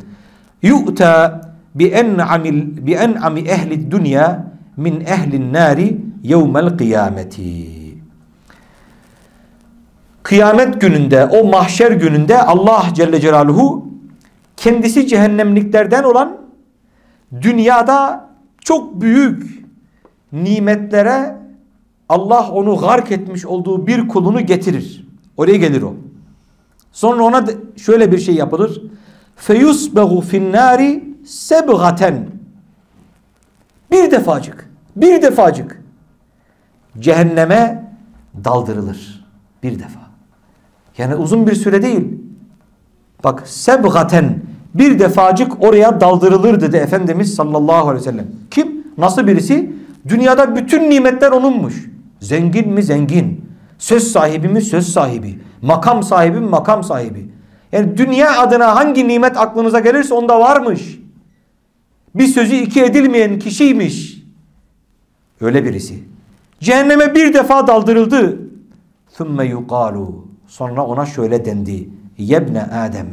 Yu'ta bi en'amil bi en'ami ehli dünya min ehlin nari yevmel kıyameti. Kıyamet gününde o mahşer gününde Allah Celle Celaluhu kendisi cehennemliklerden olan dünyada çok büyük nimetlere Allah onu gark etmiş olduğu bir kulunu getirir. Oraya gelir o. Sonra ona şöyle bir şey yapılır. Feyusbehu finnari sebgaten. Bir defacık. Bir defacık. Cehenneme daldırılır. Bir defa. Yani uzun bir süre değil. Bak sebgaten bir defacık oraya daldırılır dedi Efendimiz sallallahu aleyhi ve sellem. Kim? Nasıl birisi? Dünyada bütün nimetler onunmuş. Zengin mi? Zengin. Söz sahibi mi? Söz sahibi. Makam sahibi mi? Makam sahibi. Yani dünya adına hangi nimet aklınıza gelirse onda varmış. Bir sözü iki edilmeyen kişiymiş. Öyle birisi. Cehenneme bir defa daldırıldı. ثُمَّ يُقَالُ Sonra ona şöyle dendi. Yebne Adem.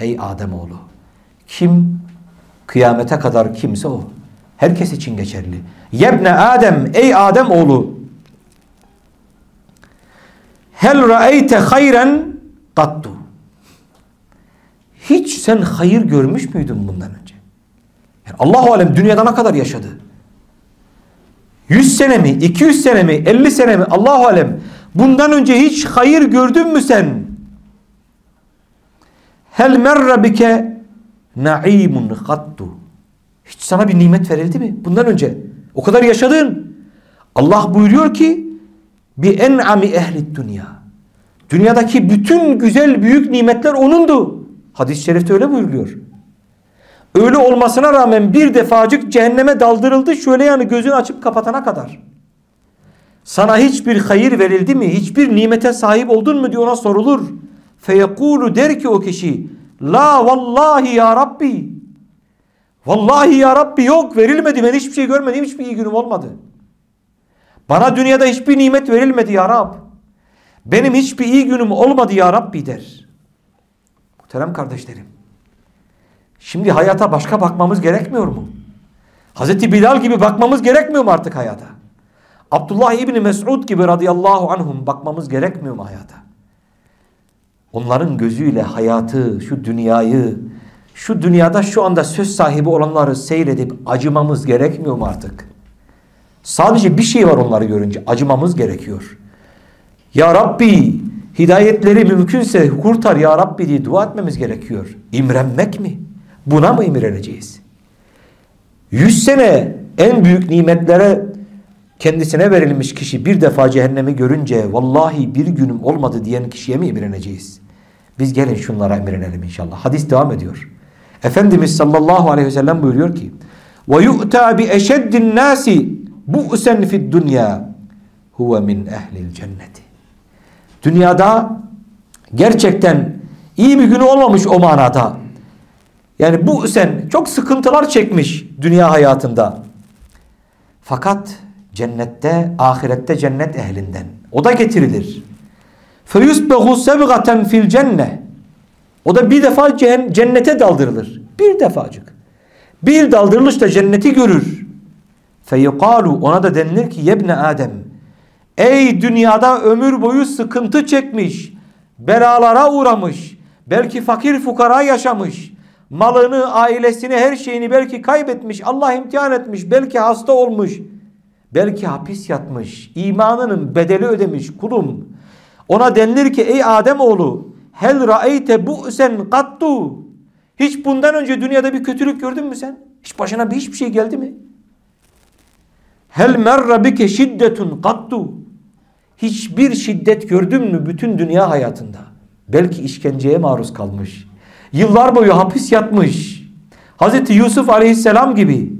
Ey Adem oğlu. Kim? Kıyamete kadar kimse o. Herkes için geçerli. Yebne Adem. Ey Adem oğlu. Hel ra'eyte hayren kattu. Hiç sen hayır görmüş müydün bundan önce? Yani Allahu alem dünyada ne kadar yaşadı? 100 sene mi? 200 sene mi? 50 sene mi? Allahu alem. Bundan önce hiç hayır gördün mü sen? Hel merre bike naimun kattu. Hiç sana bir nimet verildi mi? Bundan önce. O kadar yaşadın. Allah buyuruyor ki bi en'ami ehli dünya. Dünyadaki bütün güzel büyük nimetler onundu. Hadis-i şerifte öyle buyuruyor. Öyle olmasına rağmen bir defacık cehenneme daldırıldı şöyle yani gözünü açıp kapatana kadar. Sana hiçbir hayır verildi mi? Hiçbir nimete sahip oldun mu diye ona sorulur. Feyekulu der ki o kişi La vallahi ya Rabbi. Vallahi ya Rabbi yok verilmedi. Ben hiçbir şey görmedim. Hiçbir iyi günüm olmadı. Bana dünyada hiçbir nimet verilmedi ya Rab. Benim hiçbir iyi günüm olmadı ya Rabbi der. Muhterem kardeşlerim. Şimdi hayata başka bakmamız gerekmiyor mu? Hazreti Bilal gibi bakmamız gerekmiyor mu artık hayata? Abdullah İbni Mes'ud gibi radıyallahu anhum bakmamız gerekmiyor mu hayata? Onların gözüyle hayatı, şu dünyayı, şu dünyada şu anda söz sahibi olanları seyredip acımamız gerekmiyor mu artık? Sadece bir şey var onları görünce acımamız gerekiyor. Ya Rabbi hidayetleri mümkünse kurtar ya Rabbi diye dua etmemiz gerekiyor. İmrenmek mi? Buna mı imreneceğiz? Yüz sene en büyük nimetlere kendisine verilmiş kişi bir defa cehennemi görünce vallahi bir günüm olmadı diyen kişiye mi imreneceğiz? Biz gelin şunlara imrenelim inşallah. Hadis devam ediyor. Efendimiz sallallahu aleyhi ve sellem buyuruyor ki وَيُؤْتَى بِاَشَدِّ النَّاسِ بُؤْسًا فِي الدُّنْيَا هُوَ مِنْ اَهْلِ الْجَنَّةِ Dünyada gerçekten iyi bir günü olmamış o manada. Yani bu sen çok sıkıntılar çekmiş dünya hayatında. Fakat cennette, ahirette cennet ehlinden. O da getirilir. فَيُسْبَغُ سَبْغَةً fil cennet. O da bir defa cennete daldırılır. Bir defacık. Bir daldırılışta cenneti görür. Feyukalu ona da denilir ki yebne Adem. Ey dünyada ömür boyu sıkıntı çekmiş, belalara uğramış, belki fakir fukara yaşamış, malını, ailesini, her şeyini belki kaybetmiş, Allah imtihan etmiş, belki hasta olmuş, belki hapis yatmış, imanının bedeli ödemiş kulum. Ona denilir ki ey Adem oğlu, hel raeyte bu'sen kattu. Hiç bundan önce dünyada bir kötülük gördün mü sen? Hiç başına bir hiçbir şey geldi mi? Hel merra bike şiddetun kattu. Hiçbir şiddet gördün mü bütün dünya hayatında? Belki işkenceye maruz kalmış. Yıllar boyu hapis yatmış. Hazreti Yusuf aleyhisselam gibi.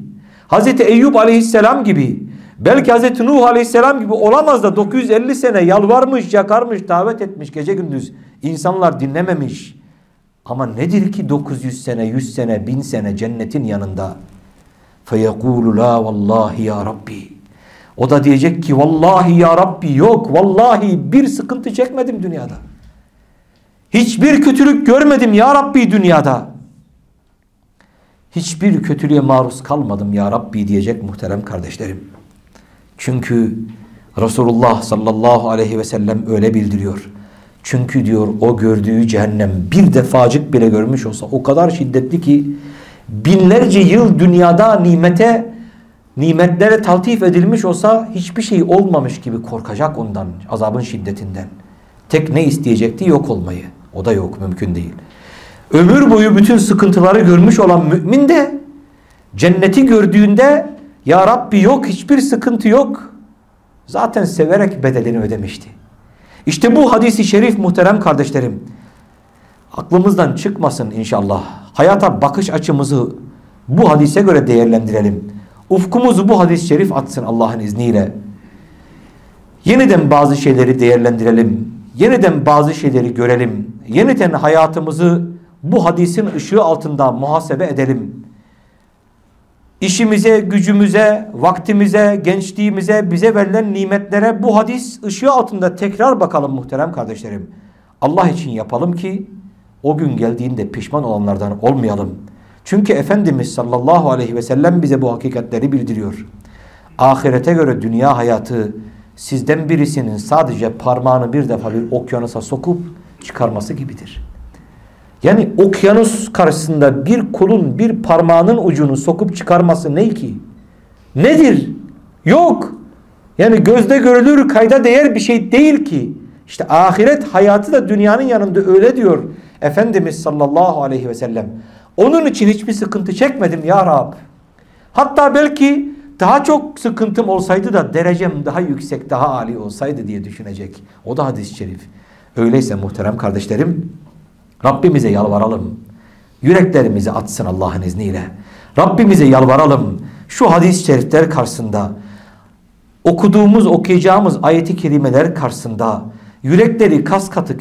Hazreti Eyüp aleyhisselam gibi. Belki Hazreti Nuh aleyhisselam gibi olamaz da 950 sene yalvarmış, yakarmış, davet etmiş gece gündüz. İnsanlar dinlememiş. Ama nedir ki 900 sene, 100 sene, 1000 sene cennetin yanında? فَيَقُولُ لَا vallahi ya Rabbi. O da diyecek ki vallahi ya Rabbi yok. Vallahi bir sıkıntı çekmedim dünyada. Hiçbir kötülük görmedim ya Rabbi dünyada. Hiçbir kötülüğe maruz kalmadım ya Rabbi diyecek muhterem kardeşlerim. Çünkü Resulullah sallallahu aleyhi ve sellem öyle bildiriyor. Çünkü diyor o gördüğü cehennem bir defacık bile görmüş olsa o kadar şiddetli ki binlerce yıl dünyada nimete nimetlere taltif edilmiş olsa hiçbir şey olmamış gibi korkacak ondan azabın şiddetinden. Tek ne isteyecekti? Yok olmayı. O da yok mümkün değil. Ömür boyu bütün sıkıntıları görmüş olan mümin de cenneti gördüğünde ya Rabbi yok hiçbir sıkıntı yok. Zaten severek bedelini ödemişti. İşte bu hadisi şerif muhterem kardeşlerim. Aklımızdan çıkmasın inşallah. Hayata bakış açımızı bu hadise göre değerlendirelim. Ufkumuzu bu hadis-i şerif atsın Allah'ın izniyle. Yeniden bazı şeyleri değerlendirelim. Yeniden bazı şeyleri görelim. Yeniden hayatımızı bu hadisin ışığı altında muhasebe edelim. İşimize, gücümüze, vaktimize, gençliğimize, bize verilen nimetlere bu hadis ışığı altında tekrar bakalım muhterem kardeşlerim. Allah için yapalım ki o gün geldiğinde pişman olanlardan olmayalım. Çünkü Efendimiz sallallahu aleyhi ve sellem bize bu hakikatleri bildiriyor. Ahirete göre dünya hayatı sizden birisinin sadece parmağını bir defa bir okyanusa sokup çıkarması gibidir. Yani okyanus karşısında bir kulun bir parmağının ucunu sokup çıkarması ne ki? Nedir? Yok. Yani gözde görülür kayda değer bir şey değil ki. İşte ahiret hayatı da dünyanın yanında öyle diyor Efendimiz sallallahu aleyhi ve sellem. Onun için hiçbir sıkıntı çekmedim ya Rab. Hatta belki daha çok sıkıntım olsaydı da derecem daha yüksek, daha âli olsaydı diye düşünecek. O da hadis-i şerif. Öyleyse muhterem kardeşlerim Rabbimize yalvaralım. Yüreklerimizi atsın Allah'ın izniyle. Rabbimize yalvaralım. Şu hadis-i şerifler karşısında okuduğumuz, okuyacağımız ayeti kerimeler karşısında yürekleri kas katı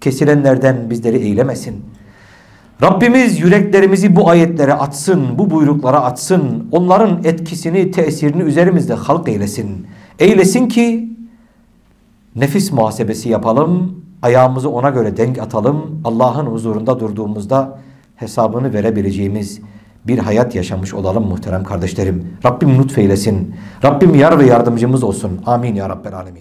kesilenlerden bizleri eylemesin. Rabbimiz yüreklerimizi bu ayetlere atsın, bu buyruklara atsın. Onların etkisini, tesirini üzerimizde halk eylesin. Eylesin ki nefis muhasebesi yapalım, ayağımızı ona göre denk atalım. Allah'ın huzurunda durduğumuzda hesabını verebileceğimiz bir hayat yaşamış olalım muhterem kardeşlerim. Rabbim lütfeylesin. Rabbim yar ve yardımcımız olsun. Amin ya Rabbel Alemin.